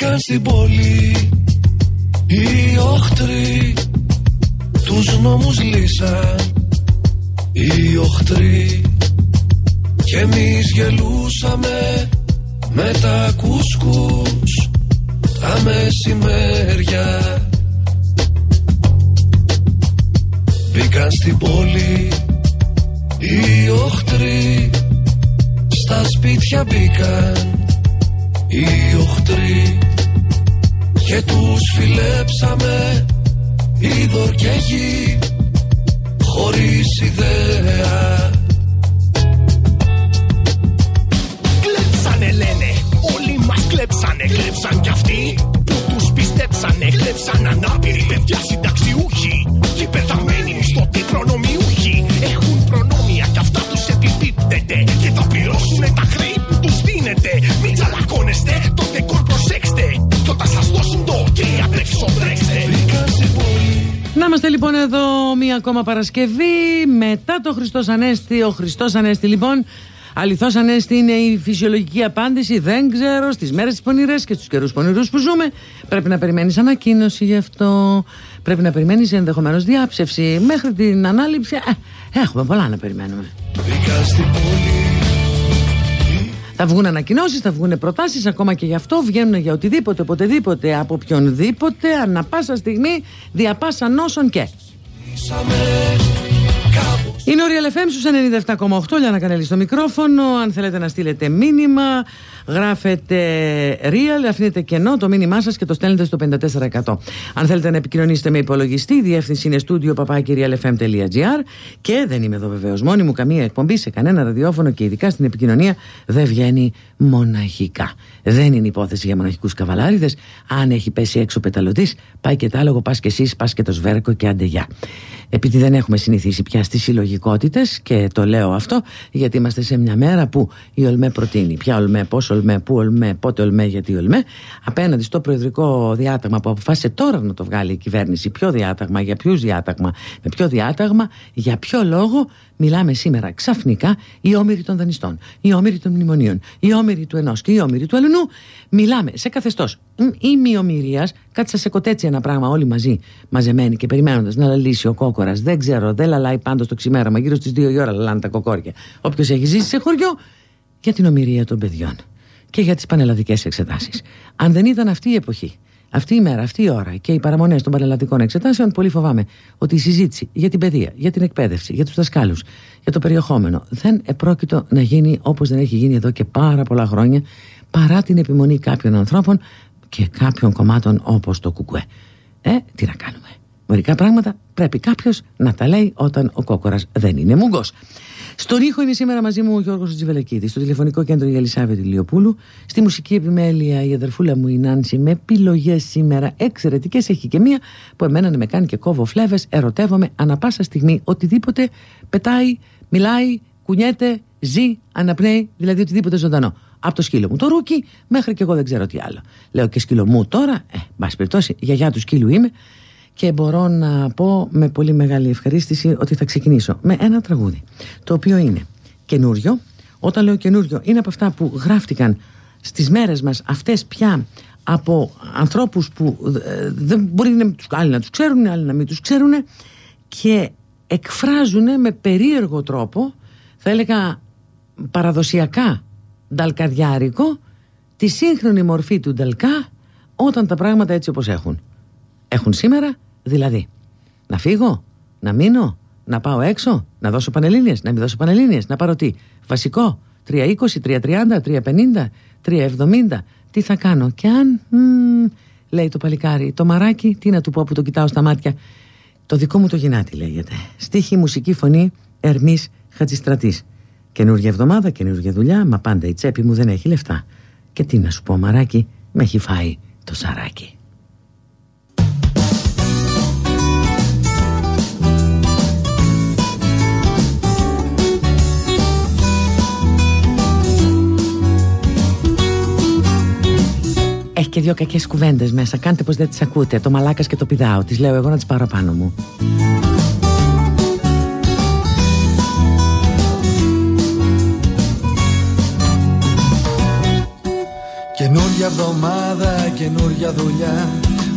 Μπήκαν στην πόλη οι οχτροί. Τους νόμους λύσαν οι οχτροί. Κι εμείς γελούσαμε με τα κουσκούς Τα μεσημέρια. Μπήκαν στην πόλη οι οχτροί. Στα σπίτια μπήκαν οι οχτροί Και τους φιλέψαμε είδωρ και γη Χωρίς ιδέα. Κλέψανε λένε, όλοι μας κλέψανε. Κλέψαν κι αυτοί που τους πιστέψανε. Κλέψαν ανάπηροι παιδιά συνταξιούχοι Και πεθαμένοι μισθωτοί προνομιούχοι. Έχουν προνόμια κι αυτά τους επιπίπτεται Και θα πληρώσουν τα χρέη που τους δίνετε Μην τσαλακώνεστε, το δεκόρ δώσουν το ok απ' έξω τρέξτε Μπήκαν στην πόλη Να είμαστε λοιπόν εδώ μία ακόμα Παρασκευή μετά το Χριστός Ανέστη. Ο Χριστός Ανέστη λοιπόν αληθώς Ανέστη είναι η φυσιολογική απάντηση. Δεν ξέρω στις μέρες τις πονηρές και στους καιρούς πονηρούς που ζούμε. Πρέπει να περιμένεις ανακοίνωση γι' αυτό. Πρέπει να περιμένεις ενδεχομένως διάψευση. Μέχρι την ανάληψη ε, έχουμε πολλά να περιμένουμε. Μπήκαν στην πόλη Θα βγουν ανακοινώσεις, θα βγουν προτάσεις, ακόμα και γι' αυτό βγαίνουν για οτιδήποτε, οποτεδήποτε, από οποιονδήποτε, ανα πάσα στιγμή, δια πάσα νόσων και. Ήσαμε κάπως Είναι ο Real FM στους 97,8 για να κανέλει στο μικρόφωνο. Αν θέλετε να στείλετε μήνυμα, γράφετε Real, αφήνετε κενό το μήνυμά σας και το στέλνετε στο 54%. Αν θέλετε να επικοινωνήσετε με υπολογιστή, η διεύθυνση είναι studio papakirialfm.gr και δεν είμαι εδώ βεβαίως μόνη μου. Καμία εκπομπή σε κανένα ραδιόφωνο και ειδικά στην επικοινωνία δεν βγαίνει μοναχικά. Δεν είναι υπόθεση για μοναχικούς καβαλάριδες. Αν έχει πέσει έξω πεταλωτής, πάει και τ' άλογο, πας και εσείς, πας και το σβέρκο και αντεγιά. Επειδή δεν έχουμε συνηθίσει πια στις συλλογικότητες και το λέω αυτό γιατί είμαστε σε μια μέρα που η ΟΛΜΕ προτείνει. Ποια ΟΛΜΕ, πώς ΟΛΜΕ, πού ΟΛΜΕ, πότε ΟΛΜΕ, γιατί ΟΛΜΕ. Απέναντι στο προεδρικό διάταγμα που αποφάσισε τώρα να το βγάλει η κυβέρνηση. Ποιο διάταγμα, για ποιους διάταγμα, με ποιο διάταγμα, για ποιο λόγο μιλάμε σήμερα ξαφνικά οι όμοιροι των δανειστών, οι όμοιροι των μνημονίων, οι όμοιροι του ενός και οι όμοιροι του αλλού. Μιλάμε σε καθεστώς ημιομοιρίας, κάτσα σε κοτέτσι ένα πράγμα όλοι μαζί, μαζεμένοι και περιμένοντας να λαλήσει ο κόκορας. Δεν ξέρω, δεν λαλάει πάντως το ξημέρωμα, γύρω στις 2 η ώρα λαλάνε τα κοκόρια. Όποιος έχει ζήσει σε χωριό, για την ομοιρία των παιδιών και για τις πανελλαδικές εξετάσεις. Αν δεν ήταν αυτή η εποχή, αυτή η μέρα, αυτή η ώρα και οι παραμονές των πανελλαδικών εξετάσεων, πολύ φοβάμαι ότι η συζήτηση για την παιδεία, για την εκπαίδευση, για τους δασκάλους, για το περιεχόμενο δεν επρόκειτο να γίνει όπως δεν έχει γίνει εδώ και πάρα πολλά χρόνια, παρά την επιμονή κάποιων ανθρώπων και κάποιων κομμάτων όπως το Κουκουέ. Ε, τι να κάνουμε. Μερικά πράγματα πρέπει κάποιος να τα λέει όταν ο κόκορας δεν είναι μούγκο. Στον ήχο είναι σήμερα μαζί μου ο Γιώργος Τζιβελεκίδης, στο τηλεφωνικό κέντρο η Ελισάβετ Λιοπούλου, στη μουσική επιμέλεια η αδερφούλα μου η Νάνση με επιλογές σήμερα εξαιρετικές. Έχει και μία που εμένα να με κάνει και κόβω φλέβες. Ερωτεύομαι ανα πάσα στιγμή οτιδήποτε πετάει, μιλάει, κουνιέται, ζει, αναπνέει, δηλαδή οτιδήποτε ζωντανό. Από το σκύλο μου το ρούκι μέχρι και εγώ δεν ξέρω τι άλλο. Λέω και σκύλο μου τώρα, εν πάση περιπτώσει, γιαγιά του σκύλου είμαι και μπορώ να πω με πολύ μεγάλη ευχαρίστηση ότι θα ξεκινήσω με ένα τραγούδι το οποίο είναι καινούριο. Όταν λέω καινούριο είναι από αυτά που γράφτηκαν στις μέρες μας αυτές πια από ανθρώπους που ε, δεν μπορεί να τους, άλλοι να τους ξέρουν άλλοι να μην τους ξέρουν και εκφράζουν με περίεργο τρόπο θα έλεγα παραδοσιακά νταλκαδιάρικο τη σύγχρονη μορφή του νταλκά όταν τα πράγματα έτσι όπως έχουν. Έχουν σήμερα Δηλαδή, να φύγω, να μείνω, να πάω έξω, να δώσω πανελλήνιες, να μην δώσω πανελλήνιες, να πάρω τι, βασικό, 320, 330, 350, 370, τι θα κάνω. Και αν, μ, λέει το παλικάρι, το μαράκι, τι να του πω που το κοιτάω στα μάτια. Το δικό μου το γυνάτι λέγεται. Στίχη, μουσική, φωνή, Ερμής Χατζιστρατής. Καινούργια εβδομάδα, καινούργια δουλειά, μα πάντα η τσέπη μου δεν έχει λεφτά. Και τι να σου πω μαράκι, με έχει φάει το σαράκι. Έχει και δύο κακές κουβέντες μέσα. Κάντε πως δεν τις ακούτε. Το μαλάκας και το πηδάω. Τις λέω εγώ να τις πάρω πάνω μου. Καινούρια εβδομάδα καινούρια δουλειά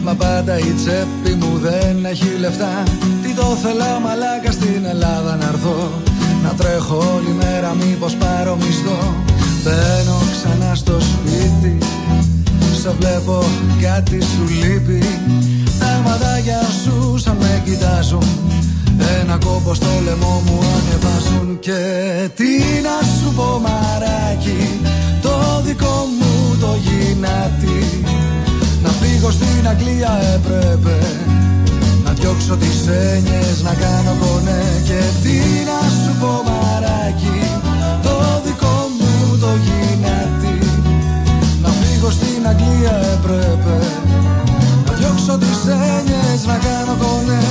Μα πάντα η τσέπη μου δεν έχει λεφτά Τι το θέλα μαλάκα στην Ελλάδα να έρθω Να τρέχω όλη μέρα μήπως πάρω μισθό Μπαίνω ξανά στο σπίτι Σε βλέπω κάτι σου λείπει. Τα ματάκια σου σαν με κοιτάζουν. Ένα κόμπο στο λαιμό μου ανεβάζουν. Και τι να σου πω μαράκι Το δικό μου το γυνάτι. Να φύγω στην Αγγλία έπρεπε. Να διώξω τις έννοιες να κάνω κονέ Και τι να σου πω μαράκι Το δικό μου το γυνάτι. Να φύγω στην Αγγλία έπρεπε. Να διώξω τις έννοιες να κάνω κονέ.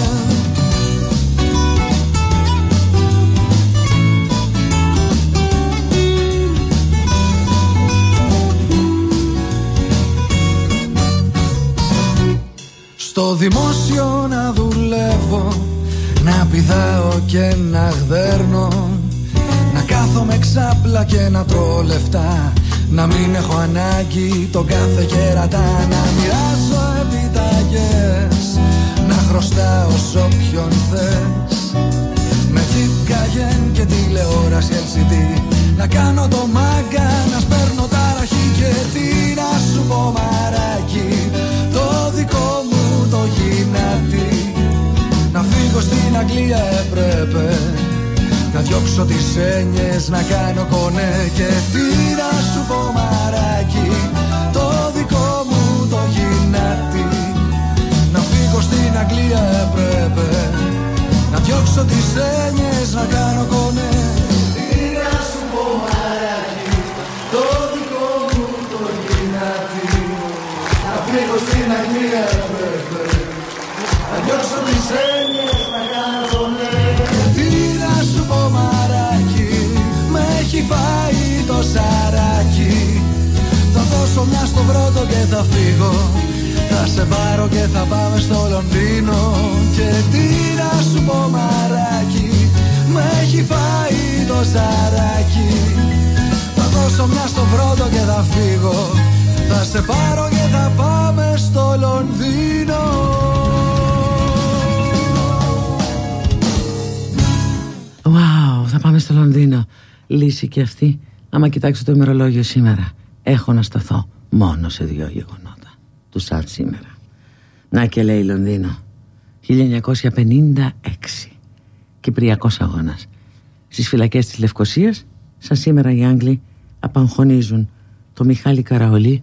Στο δημόσιο να δουλεύω Να πηδάω και να γδέρνω. Να κάθομαι ξάπλα και να τρώω λεφτά Να μην έχω ανάγκη τον κάθε κέρατα Να μοιράζω επιταγές Να χρωστάω σ' όποιον θες. Με καγέν και τηλεόραση LCD Να κάνω το μάγκα Να σπέρνω ταραχή και τι να σου πω μαράκι. Το δικό μου το γυνάτι Να φύγω στην Αγγλία έπρεπε Να διώξω τις έννοιες να κάνω κονέ Και τι να σου πω μαράκι Το δικό μου το γυνάτι Να φύγω στην Αγγλία έπρεπε Να διώξω τις έννοιες να κάνω κονέ. Τι να σου πω μαράκι Το δικό μου το γυνάτι Να φύγω στην Αγγλία έπρεπε διώξω φάει το σαράκι. Θα δώσω μια στο βρότο και θα φύγω. Θα σε πάρω και θα πάμε στο Λονδίνο. Και τι να σου πω μαράκι Με έχει φάει το σαράκι. Θα δώσω μια στο βρότο και θα φύγω. Θα σε πάρω και θα πάμε στο Λονδίνο. Wow, θα πάμε στο Λονδίνο. Λύση και αυτή. Άμα κοιτάξω το ημερολόγιο σήμερα, έχω να σταθώ μόνο σε δύο γεγονότα. Τους σαν σήμερα. Να και λέει Λονδίνο. 1956. Κυπριακός αγώνας. Στις φυλακές της Λευκοσίας, σαν σήμερα οι Άγγλοι απαγχωνίζουν τον Μιχάλη Καραολί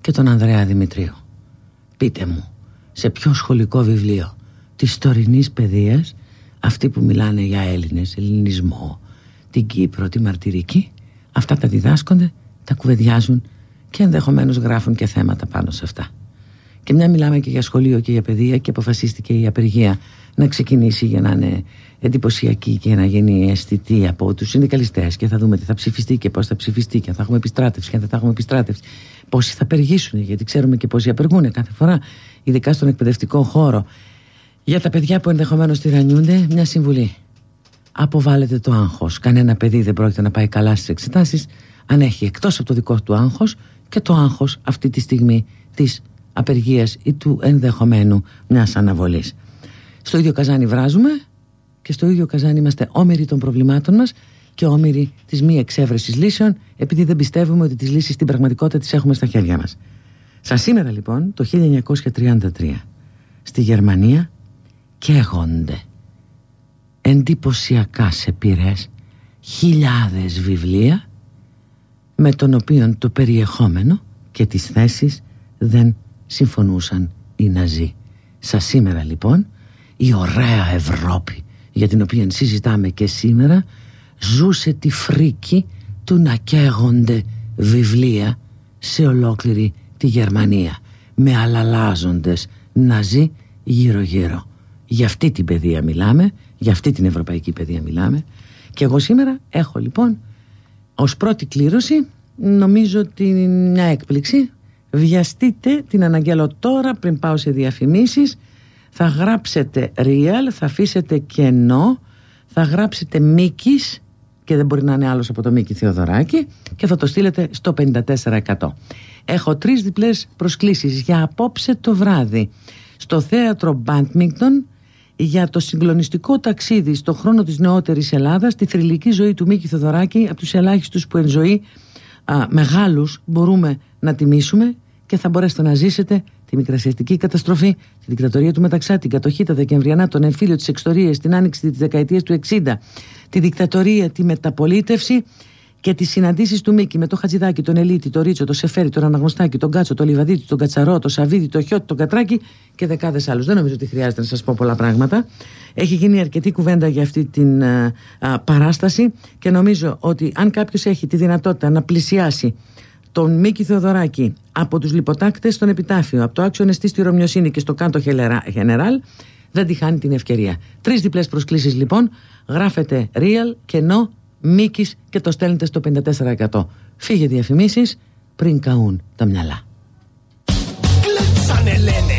και τον Ανδρέα Δημητρίου. Πείτε μου, σε ποιο σχολικό βιβλίο της τωρινής παιδείας αυτοί που μιλάνε για Έλληνες, ελληνισμό, την Κύπρο, τη μαρτυρική, αυτά τα διδάσκονται, τα κουβεντιάζουν και ενδεχομένως γράφουν και θέματα πάνω σε αυτά. Και μια μιλάμε και για σχολείο και για παιδεία και αποφασίστηκε η απεργία να ξεκινήσει για να είναι εντυπωσιακή και να γίνει αισθητή από τους συνδικαλιστές και θα δούμε τι θα ψηφιστεί και πώς θα ψηφιστεί και αν θα έχουμε επιστράτευση και αν δεν θα έχουμε επιστράτευση. Πόσοι θα απεργήσουν, γιατί ξέρουμε και πόσοι απεργούν κάθε φορά, ειδικά στον εκπαιδευτικό χώρο. Για τα παιδιά που ενδεχομένως τυραννιούνται, μια συμβουλή. Αποβάλλετε το άγχος. Κανένα παιδί δεν πρόκειται να πάει καλά στις εξετάσεις αν έχει εκτός από το δικό του άγχος και το άγχος αυτή τη στιγμή της απεργίας ή του ενδεχομένου μιας αναβολής. Στο ίδιο καζάνι βράζουμε και στο ίδιο καζάνι είμαστε όμοιροι των προβλημάτων μας και όμοιροι της μη εξέβρεσης λύσεων, επειδή δεν πιστεύουμε ότι τις λύσεις στην πραγματικότητα τις έχουμε στα χέρια μας. Σα σήμερα λοιπόν, το 1933, στη Γερμανία καίγονται εντυπωσιακά σε πυρές χιλιάδες βιβλία με τον οποίο το περιεχόμενο και τις θέσεις δεν συμφωνούσαν οι Ναζί. Σας σήμερα λοιπόν η ωραία Ευρώπη για την οποία συζητάμε και σήμερα ζούσε τη φρίκη του να καίγονται βιβλία σε ολόκληρη τη Γερμανία με αλλαλάζοντες Ναζί γύρω γύρω. Για αυτή την παιδεία μιλάμε, για αυτή την ευρωπαϊκή παιδεία μιλάμε. Και εγώ σήμερα έχω λοιπόν ως πρώτη κλήρωση νομίζω την μια έκπληξη. Βιαστείτε την αναγγέλω τώρα πριν πάω σε διαφημίσεις. Θα γράψετε real, θα αφήσετε κενό θα γράψετε Μίκης και δεν μπορεί να είναι άλλος από το Μίκη Θεοδωράκη και θα το στείλετε στο 54%. Έχω τρεις διπλές προσκλήσεις για απόψε το βράδυ. Στο θέατρο Μπάντμιγκτον για το συγκλονιστικό ταξίδι στο χρόνο της νεότερης Ελλάδας τη θρηλυκή ζωή του Μίκη Θοδωράκη από τους ελάχιστους που εν ζωή α, μεγάλους μπορούμε να τιμήσουμε και θα μπορέσετε να ζήσετε τη μικρασιαστική καταστροφή, τη δικτατορία του Μεταξά, την κατοχή τα Δεκεμβριανά, τον εμφύλιο της εξορίας, την άνοιξη της δεκαετίας του 60, τη δικτατορία, τη μεταπολίτευση και τις συναντήσεις του Μίκη με το Χατζηδάκι, τον Ελίτη, τον Ρίτσο, τον Σεφέρι, τον Αναγνωστάκη, τον Κάτσο, τον Λιβαδίτη, τον Κατσαρό, τον Σαβίδη, τον Χιώτη, τον Κατράκη και δεκάδες άλλους. Δεν νομίζω ότι χρειάζεται να σας πω πολλά πράγματα. Έχει γίνει αρκετή κουβέντα για αυτή την α, α, παράσταση και νομίζω ότι αν κάποιος έχει τη δυνατότητα να πλησιάσει τον Μίκη Θεοδωράκη από τους λιποτάκτες στον επιτάφιο, από το άξιο εστί στη Ρωμιοσύνη και στο κάτω Γενεράλ, δεν τη χάνει την ευκαιρία. Τρεις διπλές προσκλήσεις λοιπόν, γράφετε real, κενό, Μίκης και το στέλνετε στο 54%. Φύγε διαφημίσεις πριν καούν τα μυαλά. Κλέψανε λένε,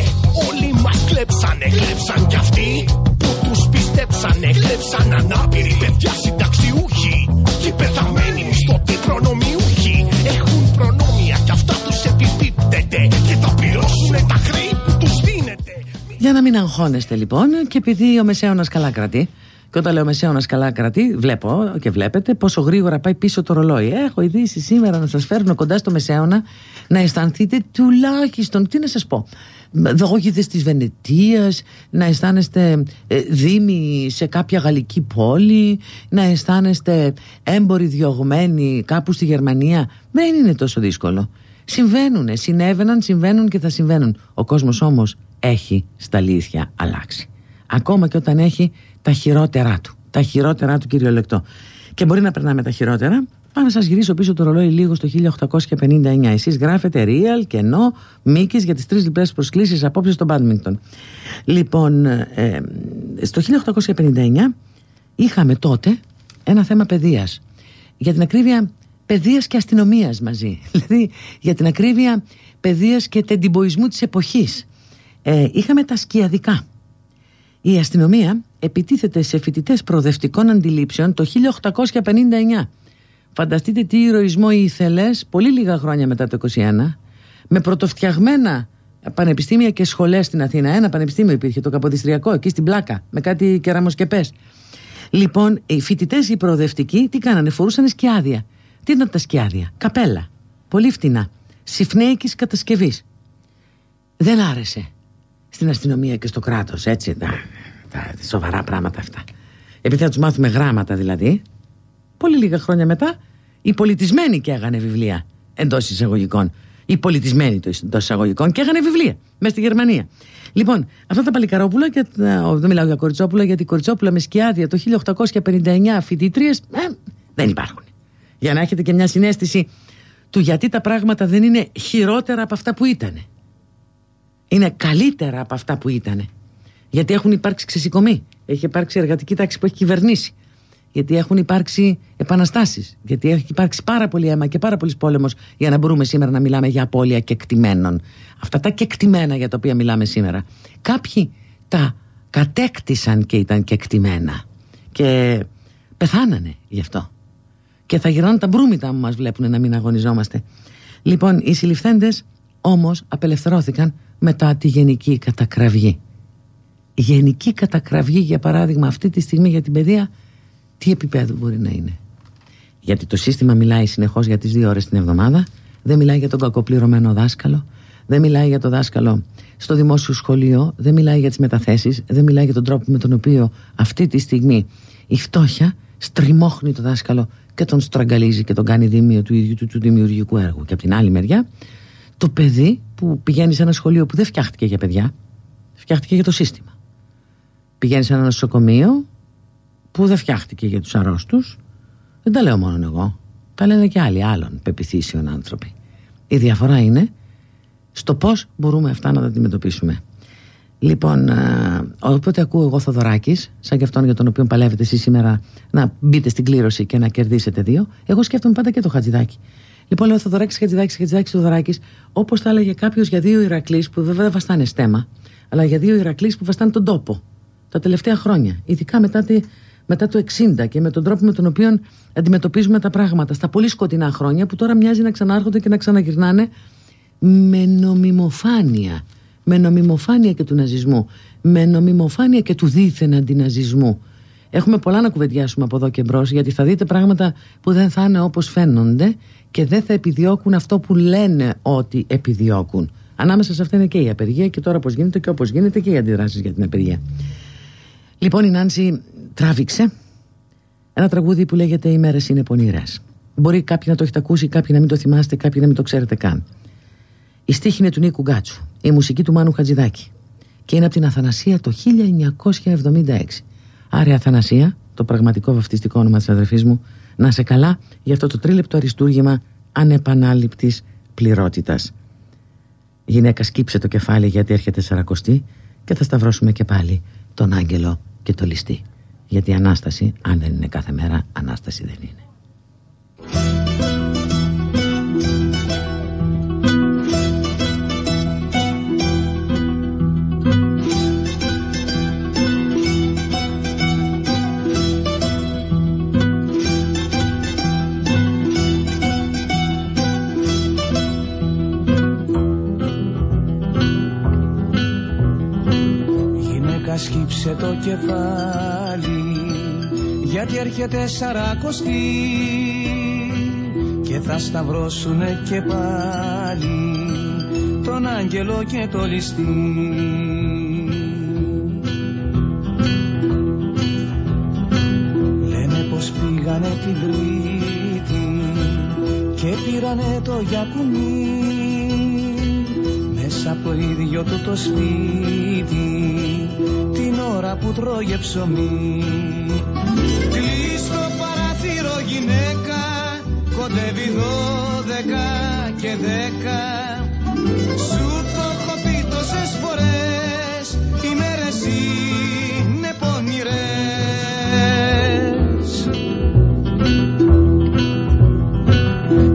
όλοι μας κλέψανε, κλέψαν κι αυτοί που τους πιστέψανε, κλέψαν ανάπηροι παιδιά συνταξιούχοι και πεθαμένοι μισθωτοί προνομιούχοι έχουν προνόμια κι αυτά τους επιπίπτεται και θα πληρώσουν τα χρή που τους δίνεται. Για να μην αγχώνεστε λοιπόν και επειδή ο Μεσαίωνας καλά κρατεί και όταν λέω Μεσαίωνας καλά κρατεί, βλέπω και βλέπετε πόσο γρήγορα πάει πίσω το ρολόι. Έχω ειδήσει σήμερα να σας φέρνω κοντά στο Μεσαίωνα να αισθανθείτε τουλάχιστον, τι να σας πω, δόγιδες της Βενετίας, να αισθάνεστε ε, δήμοι σε κάποια γαλλική πόλη, να αισθάνεστε έμποροι διωγμένοι κάπου στη Γερμανία. Δεν είναι τόσο δύσκολο. Συμβαίνουν, συνέβαιναν, συμβαίνουν και θα συμβαίνουν. Ο κόσμος όμως έχει στα αλήθεια αλλάξει. Ακόμα και όταν έχει τα χειρότερά του. Τα χειρότερά του κυριολεκτό. Και μπορεί να περνάμε τα χειρότερα. Πάμε να σας γυρίσω πίσω το ρολόι λίγο στο 1859. Εσείς γράφετε real, κενό, Μίκη για τις τρεις διπλέ προσκλήσεις απόψε στο Μπάντμιγκτον. Λοιπόν, ε, στο 1859 είχαμε τότε ένα θέμα παιδείας. Για την ακρίβεια παιδείας και αστυνομίας μαζί. Δηλαδή, για την ακρίβεια παιδείας και τεντιμποϊσμού της εποχής. Ε, είχαμε τα σκιαδικά. Η αστυνομία επιτίθεται σε φοιτητές προοδευτικών αντιλήψεων το 1859. Φανταστείτε τι ηρωισμό οι ηθελές πολύ λίγα χρόνια μετά το 21 με πρωτοφτιαγμένα πανεπιστήμια και σχολές στην Αθήνα. Ένα πανεπιστήμιο υπήρχε, το Καποδιστριακό, εκεί στην Πλάκα, με κάτι κεραμοσκεπές. Λοιπόν, οι φοιτητές οι προοδευτικοί τι κάνανε, φορούσαν σκιάδια. Τι ήταν τα σκιάδια, καπέλα, πολύ φτηνά, συφνέικης κατασκευής. Δεν άρεσε στην αστυνομία και στο κράτος, έτσι, τα, τα σοβαρά πράγματα αυτά. Επειδή θα τους μάθουμε γράμματα δηλαδή, πολύ λίγα χρόνια μετά, οι πολιτισμένοι και έγανε βιβλία εντός εισαγωγικών. Οι πολιτισμένοι εντός εισαγωγικών και έγανε βιβλία μέσα στη Γερμανία. Λοιπόν, αυτά τα παλικαρόπουλα, και, δεν μιλάω για κοριτσόπουλα, γιατί κοριτσόπουλα με σκιάδια το 1859 φοιτητρίες ε, δεν υπάρχουν. Για να έχετε και μια συνέστηση του γιατί τα πράγματα δεν είναι χειρότερα από αυτά που ήταν. Είναι καλύτερα από αυτά που ήταν. Γιατί έχουν υπάρξει ξεσηκωμοί. Έχει υπάρξει εργατική τάξη που έχει κυβερνήσει. Γιατί έχουν υπάρξει επαναστάσεις. Γιατί έχει υπάρξει πάρα πολύ αίμα και πάρα πολύς πόλεμος για να μπορούμε σήμερα να μιλάμε για απώλεια κεκτημένων. Αυτά τα κεκτημένα για τα οποία μιλάμε σήμερα. Κάποιοι τα κατέκτησαν και ήταν κεκτημένα. Και πεθάνανε γι' αυτό. Και θα γυρνάνε τα μπρούμητα που μας βλέπουν να μην αγωνιζόμαστε. Λοιπόν, οι συλληφθέντες όμως απελευθερώθηκαν μετά τη γενική κατακραυγή γενική κατακραυγή για παράδειγμα αυτή τη στιγμή για την παιδεία τι επίπεδο μπορεί να είναι. Γιατί το σύστημα μιλάει συνεχώς για τις δύο ώρες την εβδομάδα δεν μιλάει για τον κακοπληρωμένο δάσκαλο δεν μιλάει για το δάσκαλο στο δημόσιο σχολείο δεν μιλάει για τις μεταθέσεις δεν μιλάει για τον τρόπο με τον οποίο αυτή τη στιγμή η φτώχεια στριμώχνει το δάσκαλο και τον στραγγαλίζει και τον κάνει δίμιο του ίδιου του, του δημιουργικού έργου. Και από την άλλη μεριά το παιδί που πηγαίνει σε ένα σχολείο που δεν φτιάχτηκε για παιδιά φτιάχτηκε για το σύστημα πηγαίνεις σε ένα νοσοκομείο που δεν φτιάχτηκε για τους αρρώστους. Δεν τα λέω μόνο εγώ. Τα λένε και άλλοι άλλων πεπιθήσεων άνθρωποι. Η διαφορά είναι στο πώς μπορούμε αυτά να τα αντιμετωπίσουμε. Λοιπόν, όποτε ακούω εγώ Θοδωράκης, σαν και αυτόν για τον οποίο παλεύετε εσείς σήμερα να μπείτε στην κλήρωση και να κερδίσετε δύο, εγώ σκέφτομαι πάντα και το Χατζηδάκι. Λοιπόν, λέω Θοδωράκης, Χατζηδάκης, Χατζηδάκης, Θοδωράκης, όπως θα έλεγε κάποιος για δύο Ηρακλείς που βέβαια δεν βαστάνε στέμα, αλλά για δύο Ηρακλείς που βαστάνε τον τόπο τα τελευταία χρόνια. Ειδικά μετά, τη, μετά το 60 και με τον τρόπο με τον οποίο αντιμετωπίζουμε τα πράγματα. Στα πολύ σκοτεινά χρόνια που τώρα μοιάζει να ξανάρχονται και να ξαναγυρνάνε με νομιμοφάνεια με νομιμοφάνεια και του ναζισμού με νομιμοφάνεια και του δίθεν αντιναζισμού έχουμε πολλά να κουβεντιάσουμε από εδώ και μπρος, γιατί θα δείτε πράγματα που δεν θα είναι όπως φαίνονται και δεν θα επιδιώκουν αυτό που λένε ότι επιδιώκουν ανάμεσα σε αυτά είναι και η απεργία και τώρα πώς γίνεται και όπως γίνεται και οι αντιδράσεις για την απεργία λοιπόν η Νάνση τράβηξε ένα τραγούδι που λέγεται «Οι μέρες είναι πονηρές». Μπορεί κάποιοι να το έχετε ακούσει, κάποιοι να μην το θυμάστε, κάποιοι να μην το ξέρετε καν. Η στίχη είναι του Νίκου Γκάτσου, η μουσική του Μάνου Χατζηδάκη και είναι από την Αθανασία το 1976. Άρα Αθανασία, το πραγματικό βαφτιστικό όνομα της αδερφής μου, να σε καλά για αυτό το τρίλεπτο αριστούργημα ανεπανάληπτης πληρότητας. Γυναίκα σκύψε το κεφάλι γιατί έρχεται σαρακοστή και θα σταυρώσουμε και πάλι τον άγγελο και το ληστή. Γιατί Ανάσταση, αν δεν είναι κάθε μέρα, Ανάσταση δεν είναι. Γυναίκα σκύψε το κεφάλι γιατί έρχεται σαρακοστή και θα σταυρώσουνε και πάλι τον άγγελο και το ληστή. Λένε πως πήγανε την Τρίτη και πήρανε το γιακουνί μέσα από το ίδιο του το σπίτι την ώρα που τρώγε ψωμί. Κλείς το παράθυρο γυναίκα κοντεύει δώδεκα και δέκα. Σου το έχω πει τόσες φορές οι μέρες είναι πονηρές.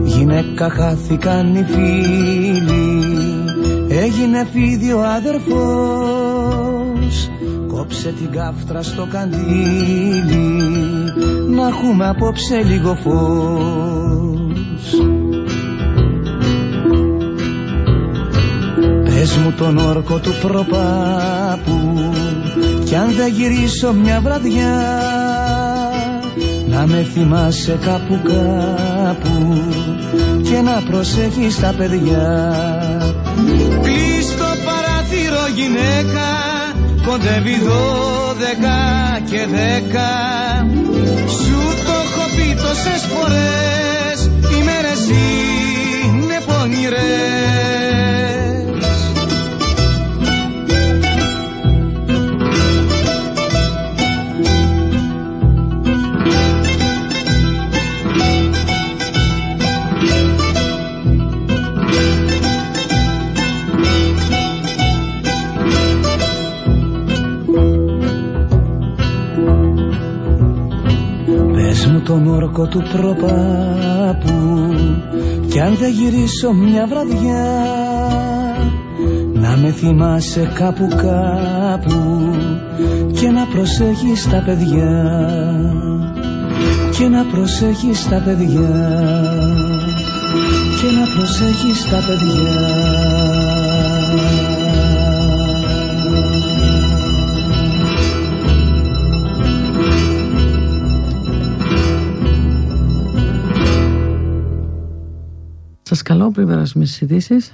Γυναίκα χάθηκαν οι φίλοι έγινε φίδι ο αδερφός Κόψε την κάφτρα στο καντήλι. Να έχουμε απόψε λίγο φως. Πες μου τον όρκο του προπάπου κι αν δεν γυρίσω μια βραδιά να με θυμάσαι κάπου κάπου και να προσέχεις τα παιδιά. Κλείς το παράθυρο γυναίκα κοντεύει δώδεκα και δέκα. Σου το έχω πει τόσες φορές οι μέρες είναι πονηρές τον όρκο του προπάπου κι αν δεν γυρίσω μια βραδιά να με θυμάσαι κάπου κάπου και να προσέχεις τα παιδιά. Και να προσέχεις τα παιδιά. Και να προσέχεις τα παιδιά Σας καλώ πριν περάσουμε στις ειδήσεις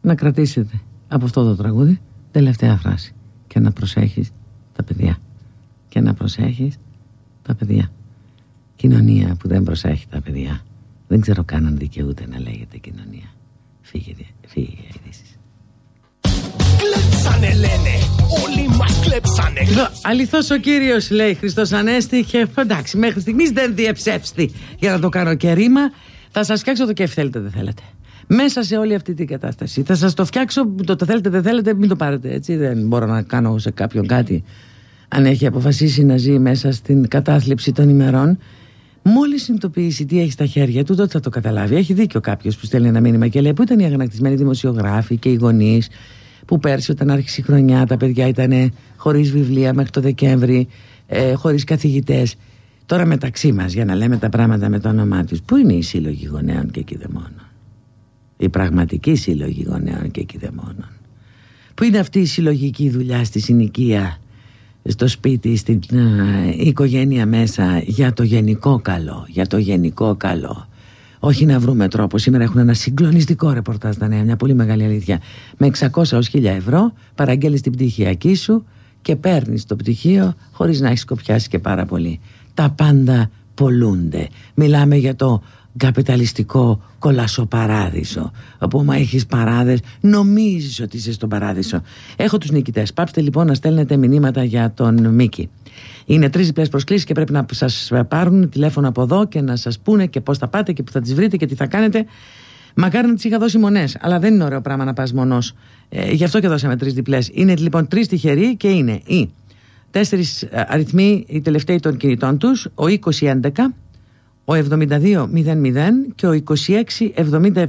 να κρατήσετε από αυτό το τραγούδι τελευταία φράση και να προσέχεις τα παιδιά. Και να προσέχεις τα παιδιά. Κοινωνία που δεν προσέχει τα παιδιά. Δεν ξέρω καν αν δικαιούται να λέγεται κοινωνία. Φύγε, φύγε για ειδήσεις. Κλέψανε λένε, όλοι μας κλέψανε. Εδώ, αληθώς ο κύριος λέει Χριστός Ανέστη και εντάξει μέχρι στιγμής δεν διεψεύστη για να το κάνω και ρήμα θα σας φτιάξω το κέφι θέλετε δεν θέλετε μέσα σε όλη αυτή την κατάσταση θα σας το φτιάξω το, το θέλετε δεν θέλετε μην το πάρετε έτσι δεν μπορώ να κάνω σε κάποιον κάτι αν έχει αποφασίσει να ζει μέσα στην κατάθλιψη των ημερών Μόλις συνειδητοποιήσει τι έχει στα χέρια του, τότε θα το καταλάβει. Έχει δίκιο κάποιος που στέλνει ένα μήνυμα και λέει: Πού ήταν οι αγανακτισμένοι δημοσιογράφοι και οι γονείς που πέρσι, όταν άρχισε η χρονιά, τα παιδιά ήταν χωρίς βιβλία μέχρι το Δεκέμβρη, ε, χωρίς καθηγητές. Τώρα μεταξύ μας, για να λέμε τα πράγματα με το όνομά τους, πού είναι οι σύλλογοι γονέων και κυδεμόνων. η πραγματική σύλλογη γονέων και κηδεμόνων που είναι αυτή η συλλογική δουλειά στη συνοικία στο σπίτι, στην οικογένεια μέσα για το γενικό καλό για το γενικό καλό; Όχι να βρούμε τρόπο. Σήμερα έχουν ένα συγκλονιστικό ρεπορτάζ στα νέα, μια πολύ μεγάλη αλήθεια. Με 600 έως 1000 ευρώ παραγγέλνεις την πτυχιακή σου και παίρνεις το πτυχίο χωρίς να έχεις κοπιάσει και πάρα πολύ. Τα πάντα πολλούνται. Μιλάμε για το καπιταλιστικό κολασοπαράδεισο όπου μα έχεις παράδες νομίζεις ότι είσαι στον παράδεισο έχω τους νικητές πάψτε λοιπόν να στέλνετε μηνύματα για τον Μίκη είναι τρεις διπλές προσκλήσεις και πρέπει να σας πάρουν τηλέφωνο από εδώ και να σας πούνε και πώς θα πάτε και που θα τις βρείτε και τι θα κάνετε. Μακάρι να τις είχα δώσει μονές, αλλά δεν είναι ωραίο πράγμα να πας μονός. Ε, γι' αυτό και δώσαμε τρεις διπλές. Είναι λοιπόν τρεις τυχεροί και είναι οι τέσσερις ε, αριθμοί, οι τελευταίοι των κινητών τους, ο 2011, ο 7200 και ο